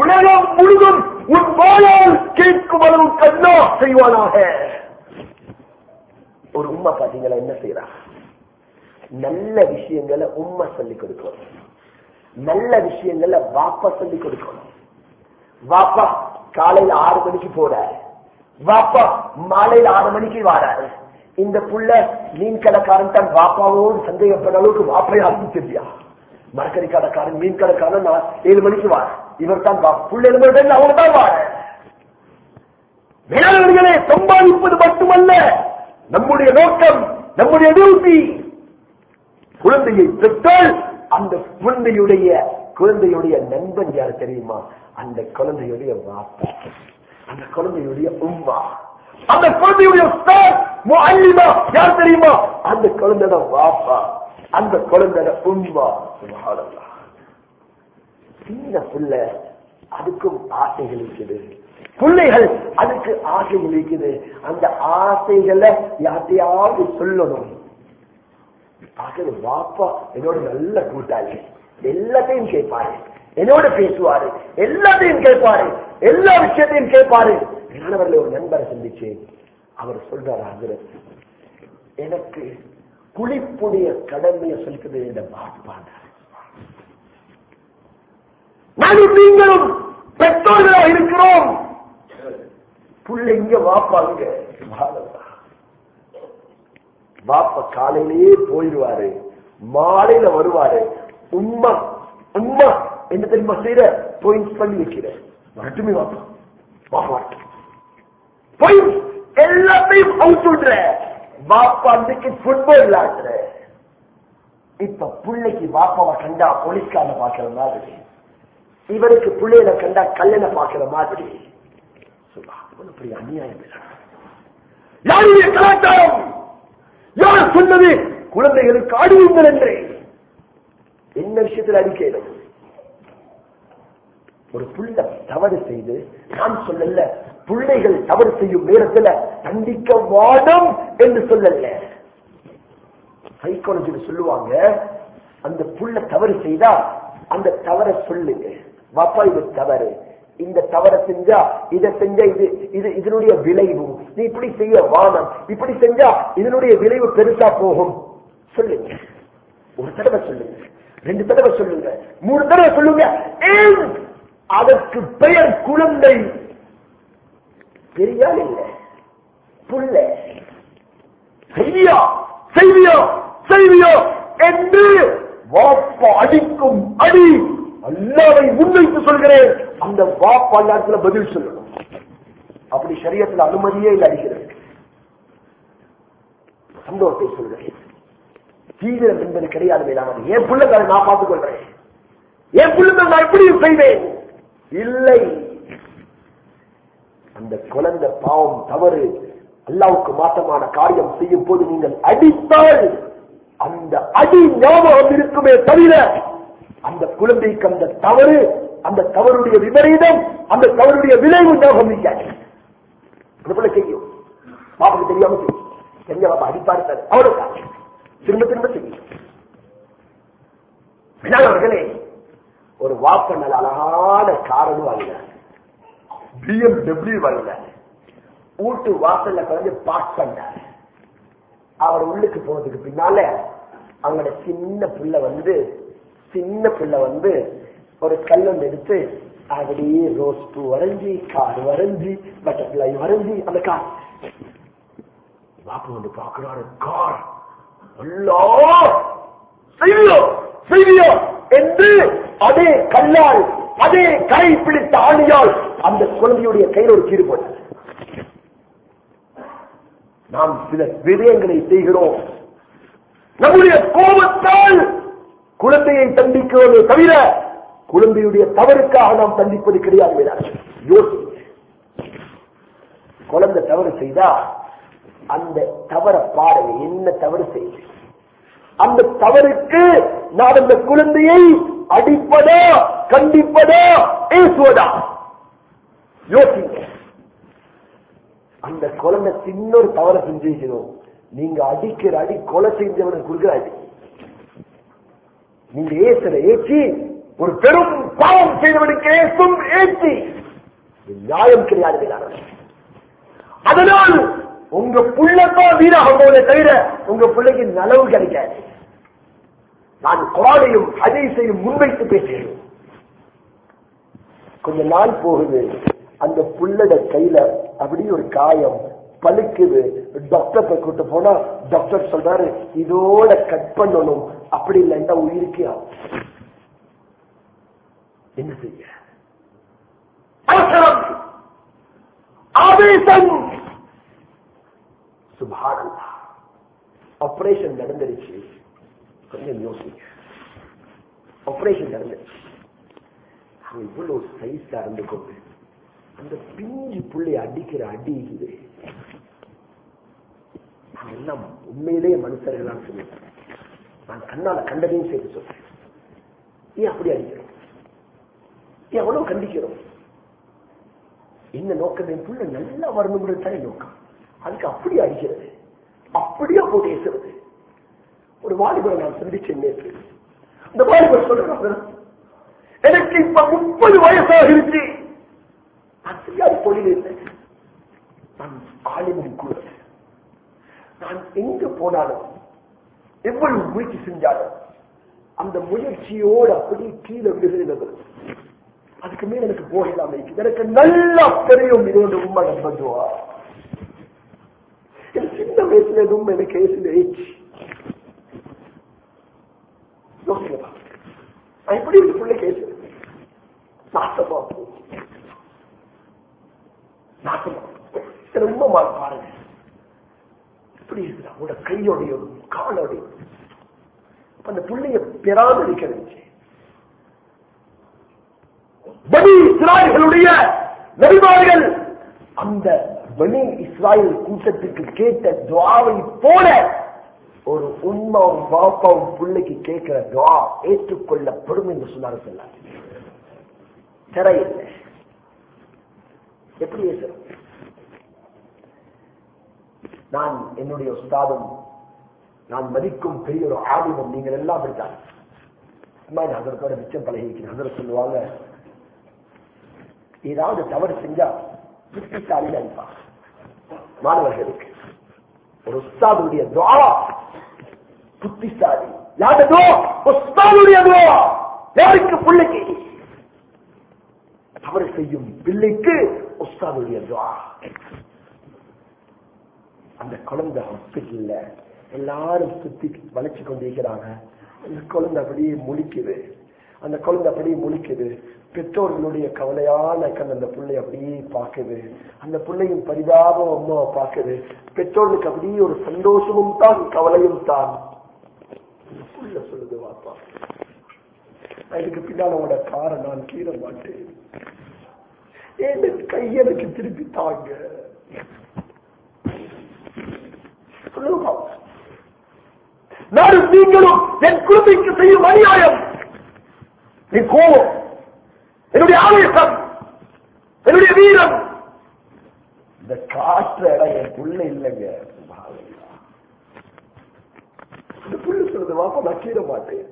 உலகம் முழுதும் உன் வாயால் கேட்கும் அளவு கண்ணா செய்வானாக. ஒரு உண்மை பாத்தீங்களா என்ன செய்யறா நல்ல விஷயங்களை உண்மை சொல்லிக் கொடுக்கணும். நல்ல விஷயங்களை வாப்பா சொல்லி கொடுக்கணும். வாப்பா காலையில ஆறு மணிக்கு போறாரு. வாப்பா மாலையில் ஆறு மணிக்கு வாராரு. இந்த புள்ள மீன் கடைக்காரன் தான் வாப்பாவோடு சந்தேகப்பட அளவுக்கு வாப்பையை ஆரம்பிச்சிருக்கியா மரக்கறி கடைக்காரன் மீன் கடைக்காரன் நான் ஏழு மணிக்கு வார இவர் தான் புள்ள ஏழு மணி அவங்க தான் வார வேளாண்களே சம்பாதிப்பது மட்டுமல்ல நம்முடைய நோக்கம் நம்முடைய டியூட்டி குழந்தையை பெற்றால் அந்த குழந்தையுடைய குழந்தையுடைய நண்பன் யார் தெரியுமா? அந்த குழந்தையுடைய வாப்பா. அந்த குழந்தையுடைய உம்மா. அந்த குழந்தையுடைய யார் தெரியுமா? அந்த குழந்தையோட வாப்பா. அந்த குழந்தையோட உம்மா. சின்ன புள்ள அதுக்கும் ஆசைகள் இருக்குது. பிள்ளைகள் அதுக்கு ஆசைகள் இருக்குது. அந்த ஆசைகளை யார்த்தையாவது சொல்லணும். ஆகவே வாப்பா என்னோட நல்ல கூட்டாளி. எல்லாத்தையும் கேட்பாரு. என்னோட பேசுவாரு. எல்லாத்தையும் கேட்பாரு. எல்லா விஷயத்தையும் கேட்பாரு. மாணவர்களை ஒரு நண்பரை சந்திச்சு அவர் சொல்றாரு ஹசரத் எனக்கு குளிப்புடைய கடமையை சொல்கிறது என்ற பாப்பாங்க நானும் நீங்களும் பெற்றோர்களாக இருக்கிறோம். பிள்ளைங்க வாப்பாங்க பாப்ப காலையிலேயே போயிடுவாரு. மாலையில வருவாரு. உம்மா உம்மா என்ன தெரியுமா செய்யற போயிண்ட் பண்ணி வைக்கிற. வரட்டுமே பாப்பா வாப்பா போய் எல்லாத்தையும் அவுட் விடுற பாப்பா அன்றைக்கு ஃபுட்பால் விளையாடுற. இப்ப பிள்ளைக்கு பாப்பாவை கண்டா போலீஸ்காரனை பாக்குற மாதிரி. இவருக்கு பிள்ளையில கண்டா கல்லனை பாக்குற மாதிரி. சுபா, அநியாயம் யாருடைய கலாச்சாரம்? யார் சொன்னது? குழந்தைகளுக்கு அடிவுங்கள் என்று. என்ன விஷயத்தில் அறிக்கை ஒரு புள்ள தவறு செய்து நான் சொல்லல பிள்ளைகள் தவறு செய்யும் நேரத்தில் தண்டிக்க வாடம் என்று சொல்லல. சைக்காலஜில சொல்லுவாங்க அந்த புள்ள தவறு செய்தா அந்த தவறை சொல்லுங்க. வாப்பா இது தவறு. இந்த தவறை செஞ்சா இதை செஞ்சா இது இது இதனுடைய விளைவு. நீ இப்படி செய்ய வானம் இப்படி செஞ்சா இதனுடைய விளைவு பெருசா போகும். சொல்லுங்க. ஒரு தடவை சொல்லுங்க. ரெண்டு தடவை சொல்லுங்க. மூணு தடவை சொல்லுங்க. அதற்கு பெயர் குழந்தை. பெரியால் இல்லை. புள்ள. செய்வியோ? செய்வியோ? செய்வியோ? என்று வாப்பா அடிக்கும் அடி. அல்லாவை முன்வைத்து சொல்கிறேன். அந்த வாப்பா நேரத்துல பதில் சொல்லணும். அப்படி சரியத்துல அனுமதியே இல்லை அடிக்கிறது. சந்தோஷத்தை சொல்கிறேன். தீவிரம் என்பது கிடையாது வேளாண் என் பிள்ளைகளை நான் பார்த்துக் கொள்றேன் என் பிள்ளைகள் நான் எப்படி செய்வேன். இல்லை. அந்த குழந்தை பாவம் தவறு. அல்லாவுக்கு மாற்றமான காரியம் செய்யும் போது நீங்கள் அடித்தால் அந்த அடி ஞாபகம் இருக்குமே தவிர அந்த குழந்தைக்கு அந்த தவறு அந்த தவறுடைய விபரீதம் அந்த தவறுடைய விளைவு ஞாபகம் இருக்காது செய்யும். பாப்புக்கு தெரியாம செய்யும். தெரிஞ்ச பாப்பா அடிப்பாரு சார் திரும்ப திரும்ப செய்யும். அவர்களே ஒரு வாப்ப நல்ல அழகான காரணம் வாங்கினார் பிஎம்டபிள்யூ வாங்கினார் வீட்டு வாசல்ல கலந்து பாஸ் பண்ணார் அவர் உள்ளுக்கு போனதுக்கு பின்னால அவங்களோட சின்ன பிள்ளை வந்து சின்ன பிள்ளை வந்து ஒரு கல்லொண்டு எடுத்து அப்படியே ரோஸ் பூ வரைஞ்சி கார் வரைஞ்சி பட்டர்ஃபிளை வரைஞ்சி அந்த கார் பாப்பு வந்து பாக்குறாரு கார் செய்வியோ செய்வியோ என்று அதே கல்லால் அதே கை பிடித்த ஆணியால் அந்த குழந்தையுடைய கையில் ஒரு கீறு போட்டார். நாம் சில விடயங்களை செய்கிறோம். நம்முடைய கோபத்தால் குழந்தையை தண்டிக்கிறோமே தவிர குழந்தையுடைய தவறுக்காக நாம் தண்டிப்பது கிடையாது யோசிங்க. குழந்தை தவறு செய்தா அந்த தவற பாருங்க என்ன தவறு செய்யுது. அந்த தவறுக்கு நான் அந்த குழந்தையை அடிப்பதோ கண்டிப்பதோ பேசுவதா? யோசிங்க. அந்த குழந்தை சின்ன ஒரு தவறை செஞ்சிருக்கணும் நீங்க அடிக்கிற அடி கொலை செஞ்சவனுக்கு கொடுக்கிற அடி. நீங்க ஏசுற ஏற்றி ஒரு பெரும் பாவம் செய்தவனுக்கு ஏசும் ஏற்றி. நியாயம் கிடையாது அதனால் உங்க புள்ளத்தான் வீராக போவதை தவிர உங்க பிள்ளைக்கு நலவு கிடைக்காது. நான் குரானையும் ஹதீஸையும் முன்வைத்து பேசுகிறேன். கொஞ்ச நாள் போகுது அந்த புள்ளட கையில அப்படி ஒரு காயம் பழுக்குது. டாக்டர் கூட்டு போனா டாக்டர் சொல்றாரு இதோட கட் பண்ணணும் அப்படி இல்லைன்னா உயிருக்கே ஆகும் என்ன செய்ய? அவசரம். ஆவேசம். சுபானந்தா ஆபரேஷன் நடந்துருச்சு. கொஞ்சம் யோசிங்க. ஆபரேஷன் நடந்துருச்சு. அவன் இவ்வளவு சைஸா இருந்து கொண்டு அந்த பிஞ்சு புள்ளை அடிக்கிற அடி இது. எல்லாம் உண்மையிலேயே மனுஷர்களான்னு சொல்லிட்டேன். நான் கண்ணால கண்டதையும் செய்து சொல்றேன் ஏன் அப்படி அடிக்கிறோம்? ஏன் கண்டிக்கிறோம்? என்ன நோக்கம்? என் புள்ள நல்லா வரணும் தானே நோக்கம். அதுக்கு அப்படி அடிக்கிறது. அப்படியே போட்டு ஏசுறது. ஒரு வாலிபரை நான் சந்திச்சேன் நேற்று. இந்த வாலிபர் சொல்றேன் எனக்கு இப்ப முப்பது வயசாக இருக்கு. நான் சரியான தொழில் இல்லை. நான் ஆளுநர் கூட. நான் எங்க போனாலும் எவ்வளவு முயற்சி செஞ்சாலும் அந்த முயற்சியோடு அப்படியே கீழே விழுகிறது அதுக்கு மேல எனக்கு போகலாம் எனக்கு நல்லா தெரியும் இது ஒரு உண்மை நம்பதுவா எனக்கு சின்ன வயசுல ரொம்ப எனக்கு ஏசுல ஏச்சு நான் எப்படி இந்த பிள்ளை கேசு நாசமா நாசமா ரொம்ப பாருங்க. எப்படி இருக்குதா? உங்களோட கையோடைய காலடி அந்த பிள்ளைய பெறாம இருக்க இருந்துச்சு பனி இஸ்ராயல்களுடைய நபிமார்கள் அந்த பனி இஸ்ராயல் கூட்டத்துக்கு கேட்ட துவாவை போல ஒரு உண்மாவும் பாப்பாவும் பிள்ளைக்கு கேட்கிற துவா ஏற்றுக்கொள்ளப்படும் என்று சொன்னார். சொன்னார் திரையில்லை எப்படி பேசுறோம் நான் என்னுடைய உஸ்தாதும் நாம் மதிக்கும் பெரிய ஒரு ஆடிவம் நீங்கள் எல்லாம் அப்படித்தான். அம்மா அதற்கோட மிச்சம் பழகிக்கிறேன் அதற்கு சொல்லுவாங்க ஏதாவது தவறு செஞ்சா புத்திசாலியில் அடிப்பாங்க மாணவர்களுக்கு ஒரு உஸ்தாதுடைய துவா. புத்திசாலி. யாரு உஸ்தாதுடைய துவா. யாருக்கு பிள்ளைக்கு? தவறு செய்யும் பிள்ளைக்கு உஸ்தாதுடைய துவா. அந்த குழந்தை ஹாஸ்பிட்டல்ல எல்லாரும் சுத்தி வளைச்சு கொண்டிருக்கிறாங்க. அந்த குழந்தை அப்படியே முழிக்குது. அந்த குழந்தை அப்படியே முழிக்குது. பெற்றோர்களுடைய கவலையான கண் அந்த பிள்ளை அப்படியே பார்க்குது. அந்த பிள்ளையும் பரிதாபம் அம்மாவை பார்க்குது. பெற்றோர்களுக்கு அப்படியே ஒரு சந்தோஷமும் தான் கவலையும் தான். புள்ள சொல்லுது வாப்பா நான் இதுக்கு பின்னால் காரை நான் கீழ மாட்டேன். ஏன் கையனுக்கு திருப்பி தாங்க? சொல்லுங்க நானும் நீங்களும் என் குழந்தைக்கு செய்யும் அநியாயம். என் கோபம். என்னுடைய ஆவேசம். என்னுடைய வீரம். இந்த காற்று இடம் என் புள்ள இல்லைங்க. இந்த புள்ள சொல்றது வாப்பா நான் கீழ மாட்டேன்.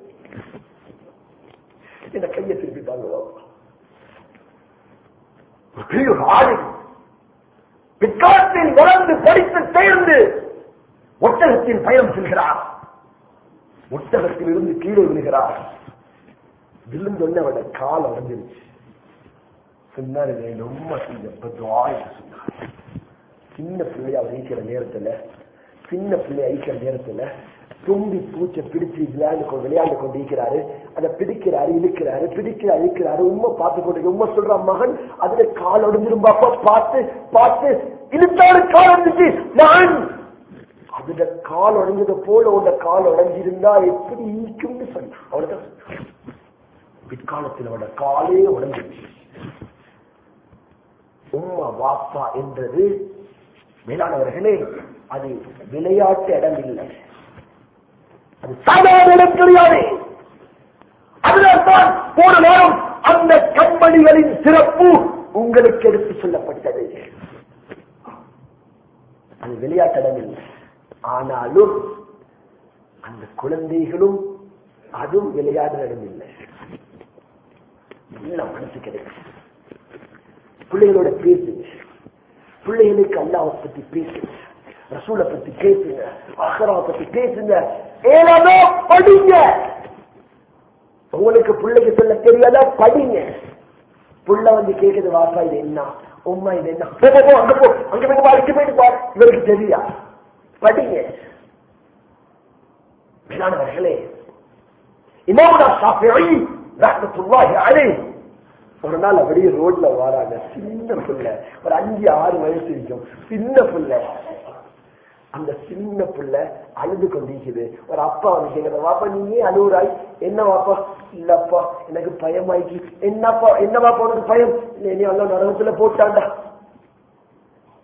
இந்த கையை திருப்பி தாங்க வாப்பா. பெரிய ஆளு பிற்காலத்தில் வளர்ந்து படித்து தேர்ந்து ஒட்டகத்தில் பயணம் செல்கிறார். ஒட்டகத்தில் இருந்து கீழே விழுகிறார். விழுந்தொன்ன அவட கால் அடைஞ்சிருச்சு சொன்னாரு ரொம்ப சொன்னார். சின்ன பிள்ளைய அழிக்கிற நேரத்துல சின்ன பிள்ளைய ஐக்கிற நேரத்துல தும்பி பூச்சை பிடிச்சு விளையாண்டு கொண்டு விளையாண்டு கொண்டு இருக்கிறாரு அதை பிடிக்கிறாரு இழுக்கிறாரு பிடிக்கிற அழிக்கிறாரு. உண்மை பார்த்து கொண்டு உண்மை சொல்ற மகன் அதுல கால் ஒடிஞ்சிரும்பாப்பா பார்த்து பார்த்து இழுத்தாரு கால் வந்துச்சு நான் அந்த கால் உடைஞ்சது போல உள்ள கால் உடைஞ்சிருந்தா எப்படி ஈக்கும்னு சொன்ன அவ்வளவுதான். பிற்காலத்தில் அவட காலே உடஞ்சிருச்சு. உம்மா வாப்பா என்றது மேலானவர்களே அது விளையாட்டு இடம் இல்லை அது சாதாரண இடம் கிடையாது. அதனால்தான் போன நேரம் அந்த கம்பெனிகளின் சிறப்பு உங்களுக்கு எடுத்து சொல்லப்பட்டது. அது விளையாட்டு இடம் இல்லை ஆனாலும் அந்த குழந்தைகளும் அதுவும் விளையாடுற இடம் இல்லை. நல்ல மனசு கிடைக்கும். பிள்ளைகளோட பேசுங்க. பிள்ளைகளுக்கு அல்லாவை பத்தி பேசுங்க. ரசூலை பத்தி பேசுங்க. அஹராவை பத்தி பேசுங்க. ஏழாமோ படிங்க. உங்களுக்கு பிள்ளைக்கு சொல்ல தெரியாதா? படிங்க. புள்ள வந்து கேட்குது வாப்பா இது என்ன? உம்மா இது என்ன? போ, போ, அங்க போ. அங்க போய் பாரு போயிட்டு பாரு. இவருக்கு தெரியா? படிங்க. மேலானவர்களே இமாமுனா ஷாஃபிஈ ரஹ்மத்துல்லாஹி அலைஹி. ஒரு நாள் அப்படியே ரோட்ல வராங்க. சின்ன புள்ள. ஒரு அஞ்சு ஆறு வயசு இருக்கும். சின்ன புள்ள. அந்த சின்ன புள்ள அழுது கொண்டிருக்குது. ஒரு அப்பா வந்து கேட்கிற வாப்பா நீயே அழுவுறாய். அழுகுறாய் என்ன வாப்பா இல்லப்பா எனக்கு பயமாயிக்கு என்னப்பா என்ன வாப்பா உனக்கு பயம்? இல்ல நீ அல்ல நரகத்துல போட்டாண்டா.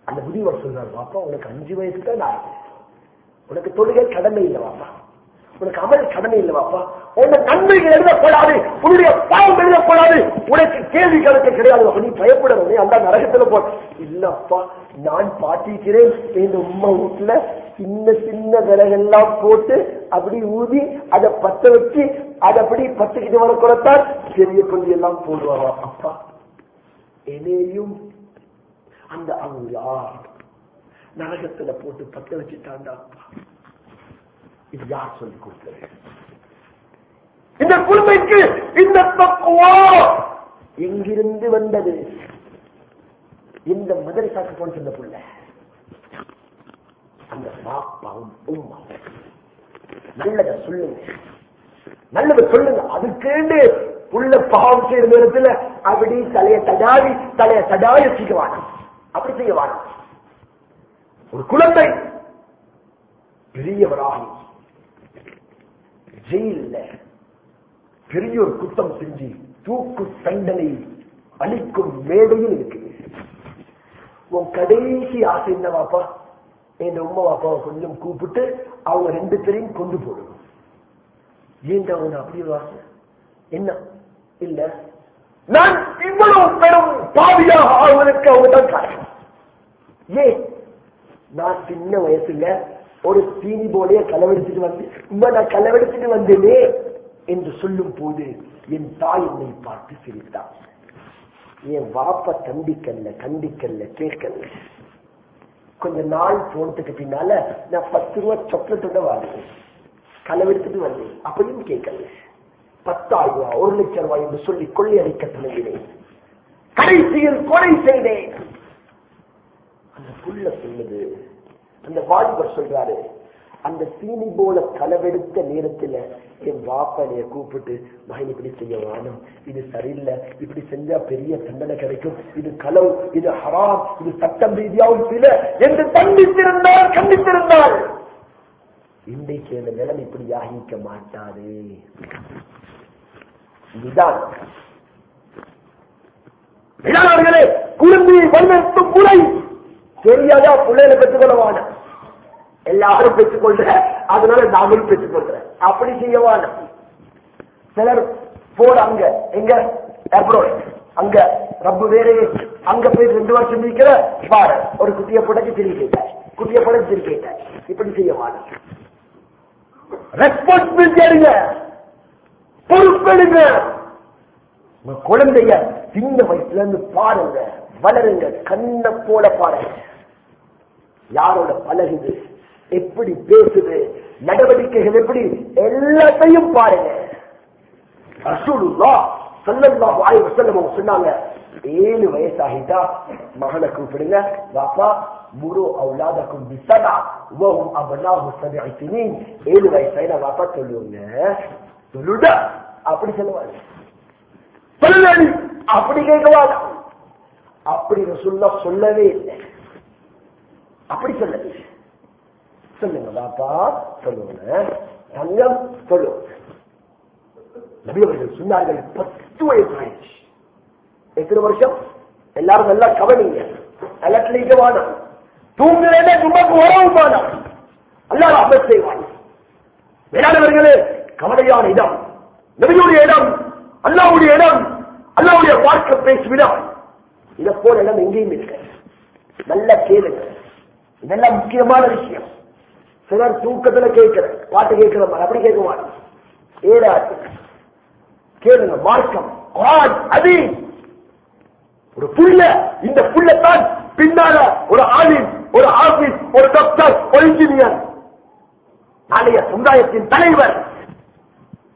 அந்த முதியவர் சொல்றாரு வாப்பா உனக்கு அஞ்சு வயசு தான் உனக்கு தொழுகை கடமை இல்லை வாப்பா. உனக்கு அமல் கடமை இல்லை வாப்பா. உன்னை நன்மைகள் எழுதப்படாது உன்னுடைய பாவம் எழுதப்படாது உனக்கு கேள்வி கணக்கு கிடையாது நீ பயப்படணும். நீ அந்த நரகத்துல போ. இல்லப்பா நான் பாட்டிக்கிறேன் என் உம்மா வீட்டுல சின்ன சின்ன விலகெல்லாம் போட்டு அப்படி ஊதி அதை பத்த வச்சு அதை அப்படி பத்துக்கிட்டு வர குறைத்தான் பெரிய கொண்டு எல்லாம் போடுவாரா அப்பா. என்னையும் அந்த அல்லா நரகத்துல போட்டு பத்த வச்சுட்டாண்டா இது யார் சொல்லி கொடுத்தது? இந்த குழந்தைக்கு இந்த தக்குவா எங்கிருந்து வந்தது? இந்த மதரசாக்கு போன சொன்ன புள்ள. அந்த பாப்பாவும் உம்மா நல்லதை சொல்லுங்க. நல்லதை சொல்லுங்க. அதுக்கேண்டு புள்ள பாவம் செய்யற நேரத்துல அப்படி தலைய தடாவி தலைய தடாவி வச்சுக்க வேணாம் அப்படி செய்ய வேணாம் ஒரு குழந்தை பெரியவராகி. ஜெயில பெரிய ஒரு குத்தம் செஞ்சு தூக்கு தண்டனை அளிக்கும் மேடையில் இருக்கு. உன் கடைசி ஆசை என்ன வாப்பா என் உமா வாப்பாவை கொஞ்சம் கூப்பிட்டு அவங்க ரெண்டு பேரையும் கொண்டு போடணும் ஏன்டா உன் அப்படி ஒரு ஆசை? என்ன? இல்ல. நான் இவ்வளவு பெரும் பாவியாக ஆகுவதற்கு அவங்க தான் காரணம். ஏன்? நான் சின்ன வயசுல ஒரு தீனி போலே களவெடுத்துட்டு வந்து உண்மை நான் களவெடுத்துட்டு வந்தேனே என்று சொல்லும் போது என் தாய் என்னை பார்த்து சிரித்தார் என் வாப்ப கண்டிக்கல்ல கண்டிக்கல்ல கேட்கல கொஞ்ச நாள் போனதுக்கு பின்னால நான் பத்து ரூபாய் சாக்லேட்டோட வாங்கினேன். களவெடுத்துட்டு வந்தேன். அப்படியும் கேட்கல. பத்தாயிரம் ரூபாய் ஒரு லட்சம் ரூபாய் என்று சொல்லி கொள்ளையடிக்க தொடங்கினேன். கடைசியில் கொலை செய்தேன். அந்த புல்ல சொல்லுது. அந்த வாலிபர் சொல்றாரு அந்த சீனி போல களவெடுத்த நேரத்துல என் வாப்பனைய கூப்பிட்டு மகன் இப்படி செய்ய வேணும். இது சரியில்லை. இப்படி செஞ்சா பெரிய தண்டனை கிடைக்கும். இது களவு இது ஹராம் இது சட்டம் ரீதியாவும் சில. என்று தண்டித்திருந்தால் கண்டித்திருந்தால் இன்றைக்கு அந்த நிலம் இப்படி யாகிக்க மாட்டாது. இதுதான். குழந்தையை வழிநடத்தும் முறை. தெரியாதா பிள்ளைகளை பெற்றுக்கொள்ளவான? எல்லாரும் பெற்றுக்கொள்ற அதனால நாங்களும் பெற்றுக்கொள்றேன் அப்படி செய்யவான. சிலர் போற அங்க எங்க? அப்ரோட் அங்க ரப்பு வேறே. அங்க போய் ரெண்டு வருஷம் இருக்கிற பாரு ஒரு குட்டிய புடச்சு திரும்பி கேட்டார். குட்டிய புடச்சு திரும்பி கேட்டார். இப்படி செய்யவான. ரெஸ்பான்சிபிலிட்டி எடுங்க. பொறுப்பெடுங்க குழந்தைய சின்ன வயசுல இருந்து பாருங்க வளருங்க கண்ண போல பாருங்க. யாரோட பழகுது? எப்படி பேசுது? நடவடிக்கைகள் எப்படி? எல்லாத்தையும் பாருங்க. ரசூலுல்லாஹ் ஸல்லல்லாஹு அலைஹி வஸல்லம் சொன்னாங்க ஏழு வயசாகிட்டா மகனை கூப்பிடுங்க. வாப்பா முரு அவுலாதக்கும் விசதா வஹும் அபனாஹு சபிஅ சினீன் ஏழு வயசாயினா வாப்பா சொல்லுங்க. சொல்லுட அப்படி சொல்லுவாங்க. சொல்லு அப்படி கேட்கவாங்க. அப்படி ரசூல்லா சொல்லவே இல்லை. அப்படி சொல்ல. சொல்லுங்க பாப்பா சொல்லுங்க. தங்கம் சொல்லுங்க நபியவர்கள் சொன்னார்கள் பத்து வயசு ஆயிடுச்சு எத்தனை வருஷம்? எல்லாரும் நல்லா கவனிங்க. எலக்ட்ரிக்க வானம் தும்பக்கு உமக்கு உறவுமான அல்லாஹ் அமர் செய்வான். வேளாண்வர்களே கவலையான இடம். நபியுடைய இடம் அல்லாவுடைய இடம் அல்லாவுடைய பார்க்க பேசும் இடம் இதை போல இடம் எங்கேயும் இருக்கு நல்ல கேளுங்க இதெல்லாம் முக்கியமான விஷயம். சிலர் தூக்கத்துல கேட்கிற பாட்டு கேட்கிற மாதிரி அப்படி கேட்க மாட்டோம் கேளுங்க மார்க்கம் அது ஒரு புள்ள இந்த புள்ளத்தான் பின்னால ஒரு ஆலிம் ஒரு ஆபீஸ் ஒரு டாக்டர் ஒரு இன்ஜினியர் நாளைய சமுதாயத்தின் தலைவர்.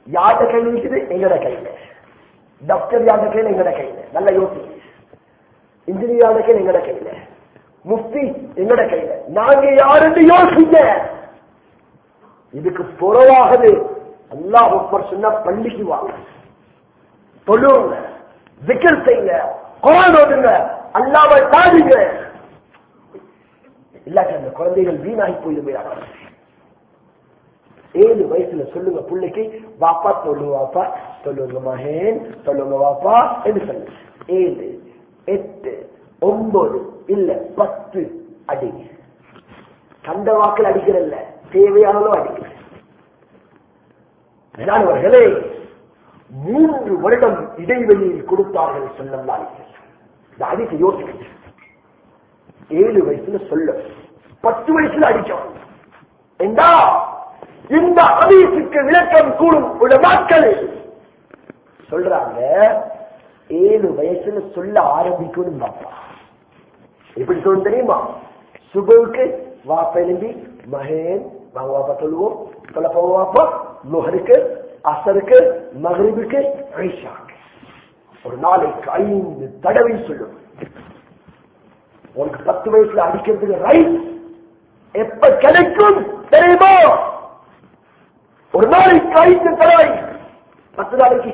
யார்ட கையில் இருக்குது எங்கட கையில. டாக்டர் யார்ட கையில எங்கட கையில. நல்ல யோசி. இன்ஜினியர் யார்ட கையில எங்கட கையில. முஃப்தி எங்கட கையில. நாங்க யாருன்னு யோசிங்க. இதுக்கு புறவாகவே அல்லாஹ் ஒப்பர் சொன்னா பள்ளிக்கு வாங்க தொழுவுங்க விக்கல் செய்யுங்க குரான் ஓடுங்க அல்லாவை தாடுங்க இல்லாட்டி அந்த குழந்தைகள் வீணாகி போயிடுமையாக ஏழு வயசுல சொல்லுங்க பிள்ளைக்கு வாப்பா தொழு வாப்பா சொல்லுங்க மகேன் சொல்லுங்க வாப்பா என்று சொல்லுங்க ஏழு எட்டு ஒன்பது இல்ல பத்து அடி. கண்ட வாக்கில் அடிக்கிறல்ல தேவையானதோ அடிக்கிறேன். மேலானவர்களே மூன்று வருடம் இடைவெளியில் கொடுத்தார்கள் சொல்லலாம் இந்த அடிக்க யோசிக்க ஏழு வயசுல சொல்ல. பத்து வயசுல அடிக்கும் என்றா இந்த அதீசுக்கு விளக்கம் கூடும் உள்ள மக்கள் சொல்றாங்க ஏழு வயசுல சொல்ல ஆரம்பிக்கணும் பாப்பா. எப்படி சொல்லும் தெரியுமா சுபுக்கு வாப்ப எழுந்தி மகேன் வாங்க வாப்பா சொல்லுவோம் சொல்ல போவோம் வாப்பா லுஹருக்கு அசருக்கு மகரிபுக்கு ஐஷாக்கு ஒரு நாளைக்கு ஐந்து தடவை சொல்லும் உனக்கு பத்து வயசுல அடிக்கிறதுக்கு ரைட் எப்ப கிடைக்கும் தெரியுமா ஒரு நாளைக்கு ஐந்து தடவை பத்து நாளைக்கு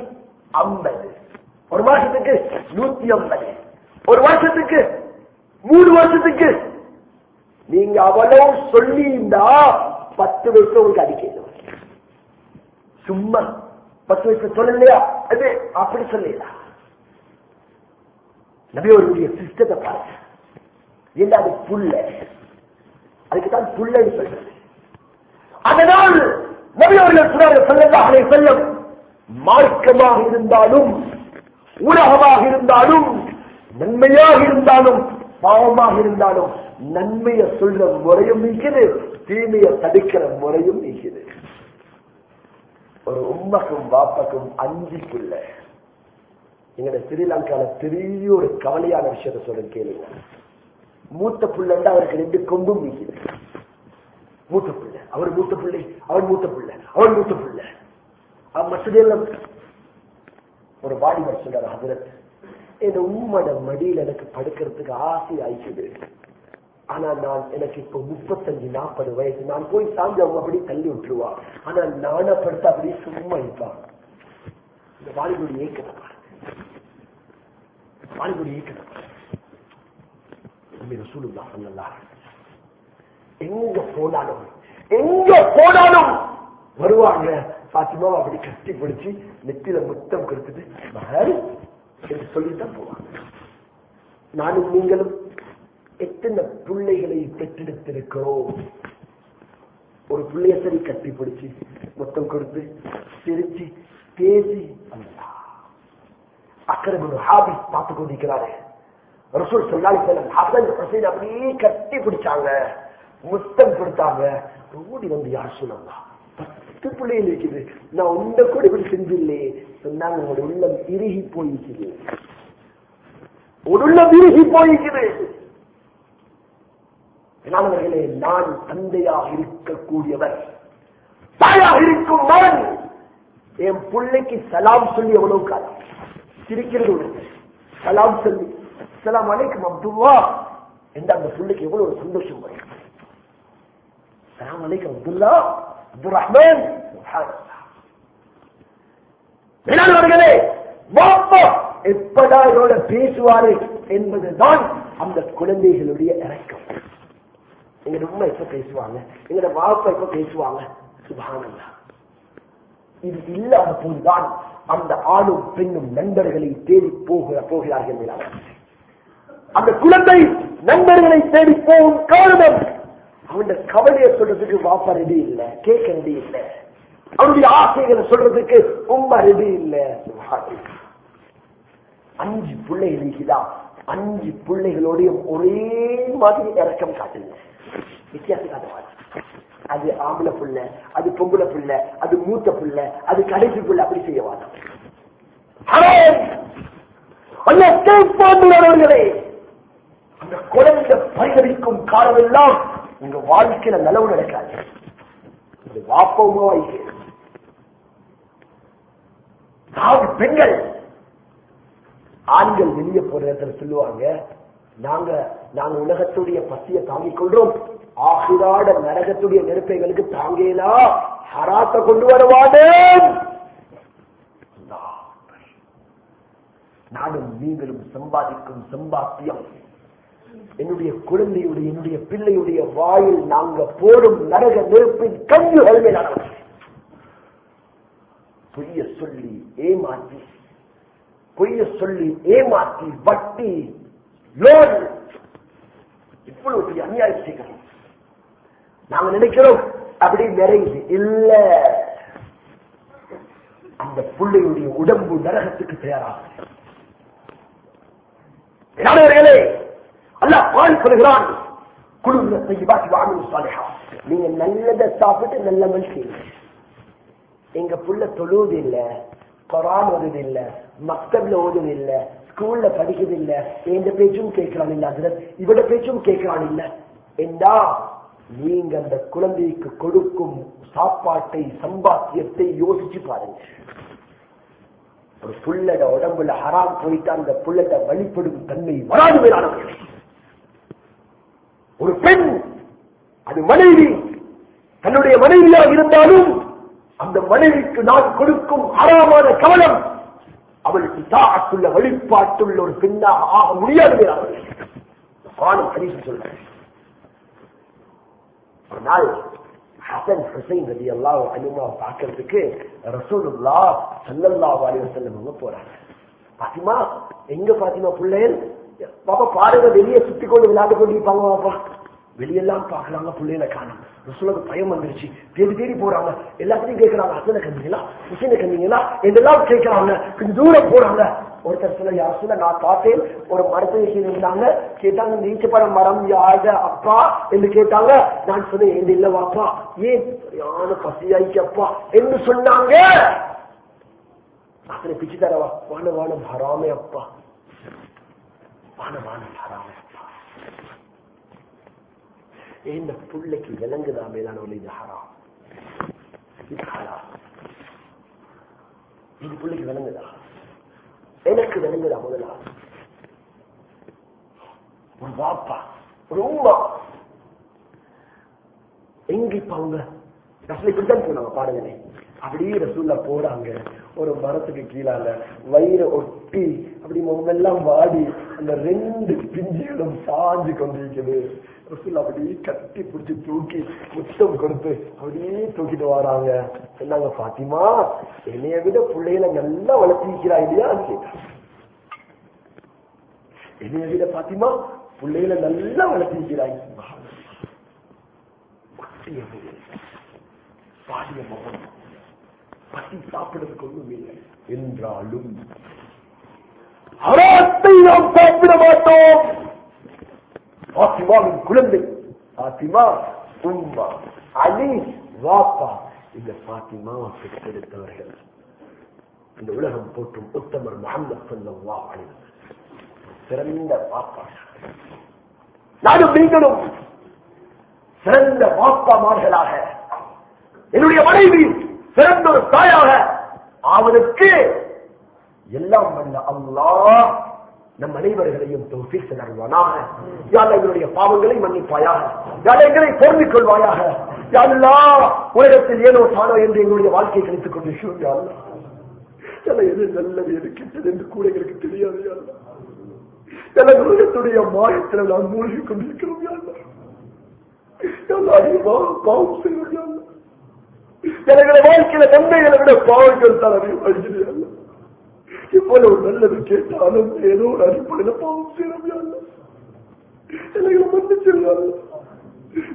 ஐம்பது ஒரு மாசத்துக்கு நூத்தி ஐம்பது ஒரு வருஷத்துக்கு மூணு வருஷத்துக்கு. நீங்க அவ்வளவு சொல்லி இருந்தா பத்து வருஷம் உங்களுக்கு அடிக்கணும் சும்மா பத்து வயசு சொல்லலையா? அது அப்படி சொல்லலாம் நபியோருடைய சிஸ்டத்தை பாருங்க. என்ன அது புல்ல? அதுக்கு தான் புல்லன்னு சொல்றது அதனால் நபியவர்கள் சொன்னார்கள் சொல்லலாம் அதை செல்லும் மார்க்கமாக இருந்தாலும் உலகமாக இருந்தாலும் நன்மையாக இருந்தாலும் பாவமாக இருந்தாலும் நன்மையை சொல்ற முறையும் நீக்குது தீமையை தடுக்கிற முறையும் நீக்குது. ஒரு உம்மக்கும் பாப்பக்கும் அஞ்சிக்குள்ள எங்கட ஸ்ரீலங்கால பெரிய ஒரு கவலையான விஷயத்த சொல்ல கேளுங்க. மூத்த புள்ளண்டா அவருக்கு ரெண்டு கொம்பும் நீக்குது. மூத்த பிள்ளை. அவர் மூத்த பிள்ளை அவர் மூத்த பிள்ளை அவர் மூத்த பிள்ளை. மசூதியெல்லாம் ஒரு வாடிவர் சொல்றாரு ஹதரத் என் உம்மட மடியில் எனக்கு படுக்கிறதுக்கு ஆசை ஆயிக்குது. ஆனா நான் எனக்கு இப்ப முப்பத்தஞ்சு நாற்பது வயசு. நான் போய் சாஞ்ச அவங்க அப்படி தள்ளி விட்டுருவா. ஆனா நான படுத்த அப்படி சும்மா இருப்பான் இந்த வாலிபுடி ஏக்கத்தை வாலிபுடி ஏக்கத்தை ரசூலுல்லா சொல்லலாம் எங்க போனாலும் எங்க போனாலும் வருவாங்க. பாத்திமாவை அப்படி கட்டி பிடிச்சி நெத்தில முத்தம் கொடுத்துட்டு என்று சொல்லித்தான் போவாங்க. நானும் நீங்களும் எத்தனை பிள்ளைகளை பெற்றெடுத்திருக்கிறோம்? ஒரு பிள்ளைய சரி கட்டி பிடிச்சி முத்தம் கொடுத்து சிரிச்சு பேசி. அக்கறை ஹாபி பார்த்து கொண்டிருக்கிறாரு. ரசூல் சொல்லாலி செல்லம் ஹசன் ஹசைன் அப்படியே கட்டி பிடிச்சாங்க. முத்தம் கொடுத்தாங்க. ஓடி வந்து யார் சொல்லலாம் பத்து பிள்ளைகள் இருக்குது. நான் உண்ட கூட இப்படி செஞ்சில்லையே சொன்னாங்க உங்களுடைய உள்ளம் திருகி போயிருக்குது ஒரு உள்ளம் திருகி போயிருக்குது மாணவர்களே நான் தந்தையாக இருக்கக்கூடியவர் தாயாக இருக்கும் மகன். என் பிள்ளைக்கு சலாம் சொல்லி எவ்வளவு காலம்? சிரிக்கிறது சலாம் சொல்லி சலாம் அலைக்கும் அப்துல்லா. என்று அந்த பிள்ளைக்கு எவ்வளவு ஒரு சந்தோஷம் வரும். சலாம் அலைக்கும் அப்துல்லா அப்துல் ரஹ்மான் மேலானவர்களே வாப்பா எப்படா இதோட பேசுவாரு என்பதுதான் அந்த குழந்தைகளுடைய இறக்கம். எங்க உண்மை எப்ப பேசுவாங்க. எங்கட வாப்பா எப்ப பேசுவாங்க. சுபானந்தா இது இல்லாத போதுதான் அந்த ஆணும் பெண்ணும் நண்பர்களை தேடி போகிற போகிறார்கள் அந்த குழந்தை நண்பர்களை தேடி போகும் காரணம் அவன் கவலையை சொல்றதுக்கு வாப்பா ரெடி இல்ல கேட்க ரெடி இல்லை. அவனுடைய ஆசைகளை சொல்றதுக்கு ரொம்ப ரெடி இல்ல. அஞ்சு அஞ்சு பிள்ளைகளுக்குதான் அஞ்சு பிள்ளைகளோடையும் ஒரே மாதிரி இறக்கம் காட்டுங்க வித்தியாசம் காட்டுவாங்க அது ஆம்பளை புள்ள அது பொம்பளை புள்ள அது மூத்த புள்ள அது கடைசி புள்ள அப்படி செய்யவாங்க அந்த கேட்பாண்டுள்ளவர்களே அந்த குழந்தை பரிகரிக்கும் காலமெல்லாம் உங்க வாழ்க்கையில நிலவு நடக்காது. அது வாப்பவுமா நாலு பெண்கள். ஆண்கள் வெளியே போற இடத்துல சொல்லுவாங்க நாங்க நாங்க உலகத்துடைய பசியை தாங்கிக் கொள்றோம். ஆகிராட நரகத்துடைய நெருப்பைகளுக்கு தாங்கேலா. ஹராத்த கொண்டு வருவானேன் நானும் நீங்களும் சம்பாதிக்கும் சம்பாத்தியம். என்னுடைய குழந்தையுடைய என்னுடைய பிள்ளையுடைய வாயில் நாங்க போடும் நரக நெருப்பின் கஞ்சுகள் மேலான பொய்ய சொல்லி ஏமாற்றி பொய்ய சொல்லி ஏமாற்றி வட்டி லோன் இவ்வளவு பெரிய அநியாயம் செய்கிறோம். நாங்க நினைக்கிறோம் அப்படி நிறைய இல்ல. அந்த பிள்ளையுடைய உடம்பு நரகத்துக்கு தயாராக அல்ல பால் சொல்கிறான் குழுந்த நீங்க நல்லதை சாப்பிட்டு நல்ல மனுஷன் எங்க புள்ள தொழுவது இல்ல கொரான் ஓதுது மக்தப்ல ஓதுது ஸ்கூல்ல படிக்கிறதில்ல எந்த பேச்சும் கேட்கிறான் இல்ல அதுல இவட பேச்சும் கேட்கிறான் இல்ல. என்றா நீங்க அந்த குழந்தைக்கு கொடுக்கும் சாப்பாட்டை சம்பாத்தியத்தை யோசிச்சு பாருங்க. ஒரு புள்ளட உடம்புல ஹராம் போயிட்டா அந்த புள்ளட வழிபடும் தன்மை வராது மேலானவர்களே. ஒரு பெண் அது மனைவி தன்னுடைய மனைவியாக இருந்தாலும் அந்த மனைவிக்கு நான் கொடுக்கும் ஹராமான கவனம் அவள் இதாக்குள்ள வழிபாட்டுள்ள ஒரு பெண்ணாக ஆக முடியாது மேலானவர்களே காணும் சொல்றேன் ஒரு நாள் ஹசன் ஹுசைன் ரதி அல்லாஹ் அலிமா பார்க்கறதுக்கு ரசூலுல்லா சல்லல்லாஹு அலைஹி போறாங்க. பாத்திமா எங்க பாத்திமா பிள்ளைகள்? பாப்பா பாருங்க வெளியே சுத்தி கொண்டு விளையாட்டு கொண்டிருப்பாங்க பாப்பா. வெளியெல்லாம் பார்க்கலாங்க பிள்ளைகளை காணும். ரசூலுக்கு பயம் வந்துருச்சு. தேடி தேடி போறாங்க. எல்லாத்தையும் கேட்கறாங்க. அசனை கண்டிங்களா? ஹுசைனை கண்டீங்களா? என்றெல்லாம் கேட்கறாங்க? கொஞ்சம் தூரம் போறாங்க. ஒருத்தர் சொல்ல யார் சொல்ல நான் பார்த்தேன். ஒரு மரத்தை இருந்தாங்க. கேட்டாங்க நீச்சப்படம் மரம் யாரு அப்பா? என்று கேட்டாங்க. நான் சொன்னேன் எந்த இல்ல வாப்பா? ஏன் சரியான பசியாய்க்கு அப்பா? என்று சொன்னாங்க. அத்தனை பிச்சு தரவா? வான வானம் ஹராமே அப்பா. வான வானம் ஹராமே அப்பா. இந்த பிள்ளைக்கு விளங்குதா மேலான இது ஹராம் இது ஹராம் இது பிள்ளைக்கு விளங்குதா எனக்கு விளங்குதா முதலா ஒரு வாப்பா ஒரு உமா. எங்க இப்ப அவங்க? ரசூலை இப்படித்தான் போனாங்க பாருங்களேன் அப்படியே ரசூல்ல போறாங்க. ஒரு மரத்துக்கு கீழால வயிறு ஒட்டி அப்படி முகமெல்லாம் வாடி அந்த ரெண்டு பிஞ்சுகளும் சாஞ்சு கொண்டிருக்குது. ரசூல் அப்படியே கட்டி பிடிச்சி தூக்கி முத்தம் கொடுத்து அப்படியே தூக்கிட்டு வராங்க. சொன்னாங்க பாத்திமா என்னைய விட பிள்ளைகளை நல்லா வளர்த்திருக்கிறா இல்லையா? கேட்டாங்க. என்னைய விட பாத்திமா பிள்ளைகளை நல்லா வளர்த்திருக்கிறாய் பாடிய மகன் பசி சாப்பிடுறதுக்கு ஒண்ணும் இல்லை. என்றாலும் அறத்தை நாம் சாப்பிட மாட்டோம். பாத்திமாவின் குழந்தை பாத்திமா உம்மா அலி வாப்பா இந்த பாத்திமாவை பெற்றெடுத்தவர்கள். இந்த உலகம் போற்றும் உத்தமர் முகமது ஸல்லல்லாஹு அலைஹி சிறந்த வாப்பா நானும் நீங்களும் சிறந்த வாப்பாமார்களாக என்னுடைய மனைவி சிறந்த ஒரு தாயாக அவனுக்கு எல்லாம் வல்ல அல்லாஹ் நம் அனைவர்களையும் தௌஃபீக் தருவானாக யாழ் எங்களுடைய பாவங்களை மன்னிப்பாயாக? யார் எங்களை பொருந்திக் கொள்வாயாக யாழ்லா உலகத்தில் ஏனோ தானோ என்று எங்களுடைய வாழ்க்கையை கழித்துக் கொண்டு யாழ்லா எது நல்லது எது கெட்டது என்று கூட எங்களுக்கு தெரியாது யாழ்லா யாழ் உலகத்துடைய மாயத்தில் நாம் மூழ்கிக் கொண்டிருக்கிறோம் பாவம் செய்வோம் யாழ்லா வாழ்க்கையில நன்மைகளை விட பாவங்கள் தான் அறிவு யாழ்லா எவ்வளவு நல்லது கேட்டாலும் ஏதோ ஒரு அடிப்படையில் பாவம் செய்யணும் எங்களை மன்னிச்சிருவாங்க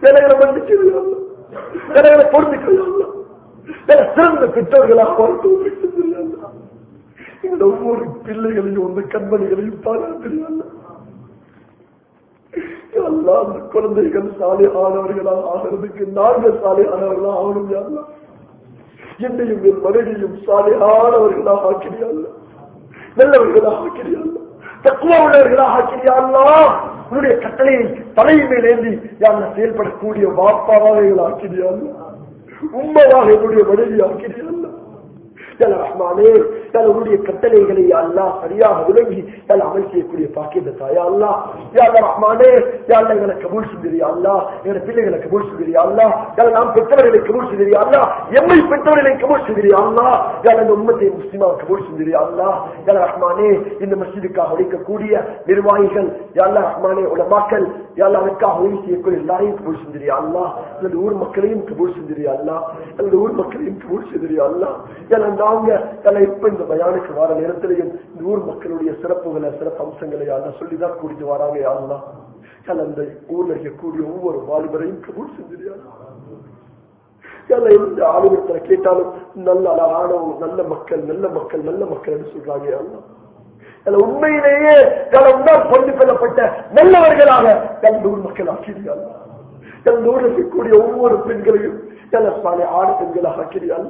எங்களை மன்னிச்சிருவாங்க எங்களை பொறுத்துக்கிறாங்க சிறந்த பெற்றோர்களாக வாழ்க்கை பெற்றுக்கிறாங்க ஒவ்வொரு பிள்ளைகளையும் அந்த கண்மணிகளையும் பாராட்டுகிறாங்க எல்லாம் அந்த குழந்தைகள் சாலையானவர்களாக ஆகிறதுக்கு நாங்கள் சாலை சாலையானவர்களாக ஆகணும் யாரெல்லாம் என்னையும் என் மனைவியும் சாலை ஆனவர்களாக ஆக்கிறியாள் நல்லவர்களாக ஆக்கிறியாள் தக்குவ உள்ளவர்களாக ஆக்கிறியாள்லா உன்னுடைய கட்டளையை தலையின் ஏந்தி யார் செயல்படக்கூடிய வாப்பாவாக ஆக்கிறியா உண்மையாக என்னுடைய மனைவி ஆக்கிறியாள் ரஹ்மானே உன்னுடைய கட்டளைகளை அல்லா சரியாக விளங்கி யாழ் அமல் செய்யக்கூடிய பாக்கியத்தை தாயா அல்லா யாழ் ரஹ்மானே யாழ் எங்களை கபூல் செஞ்சிரியா அல்லா எங்களை பிள்ளைகளை கபூல் செஞ்சிரியா அல்லா யாழ் நாம் பெற்றவர்களை கபூல் செஞ்சிரியா அல்லா எம்மை பெற்றவர்களை கபூல் செஞ்சிரியா அல்லா யாழ் இந்த உண்மத்தை முஸ்லிமா கபூல் செஞ்சிரியா அல்லா யாழ் ரஹ்மானே இந்த மஸ்ஜிதுக்காக உழைக்கக்கூடிய நிர்வாகிகள் யாழ் ரஹ்மானே உலமாக்கள் யாழ் அதற்காக உதவி செய்யக்கூடிய எல்லாரையும் கபூல் செஞ்சிரியா அல்லா அல்லது ஊர் மக்களையும் கபூல் செஞ்சிரியா அல்லா அல்லது ஊர் மக்களையும் கபூல் செஞ்சிரியா அல்லா யாழ் நாங்க யாழ் இப்ப இந்த பயானுக்கு வார நேரத்திலையும் இந்த ஊர் மக்களுடைய சிறப்புகளை சிறப்பு அம்சங்களை அல்ல சொல்லிதான் கூடிட்டு வராங்க யாழ்லாம் யாழ் அந்த ஊர்ல இருக்கக்கூடிய ஒவ்வொரு வாலிபரையும் கபூல் செஞ்சிருக்கா எந்த ஆளுநர்களை கேட்டாலும் நல்ல அழகானவங்க நல்ல மக்கள் நல்ல மக்கள் நல்ல மக்கள் சொல்றாங்க யாழ்லாம் உண்மையிலேயே உண்டால் கொண்டு செல்லப்பட்ட நல்லவர்களாக கல்லூர் மக்கள் ஆக்கிறியாள் எந்த இருக்கக்கூடிய ஒவ்வொரு பெண்களையும் சாலை ஆடு பெண்களாக ஆக்கிறியாள்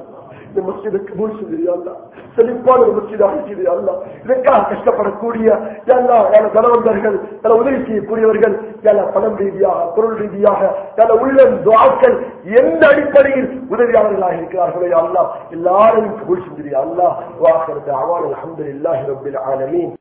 இந்த மசிதுக்கு கபூல் செஞ்சிருந்தா செழிப்பான ஒரு மசிதாக இருக்கிறதா இதற்காக கஷ்டப்படக்கூடிய எல்லா கணவந்தர்கள் பல உதவி செய்யக்கூடியவர்கள் எல்லா பணம் ரீதியாக பொருள் ரீதியாக பல உள்ள துவாக்கள் எந்த அடிப்படையில் உதவியாளர்களாக இருக்கிறார்களோ அல்லா எல்லாரையும் கபூல் செஞ்சிருயா அல்லா வாக்கிறது அவான் அஹமது இல்லாஹி ரபில் ஆலமீன்.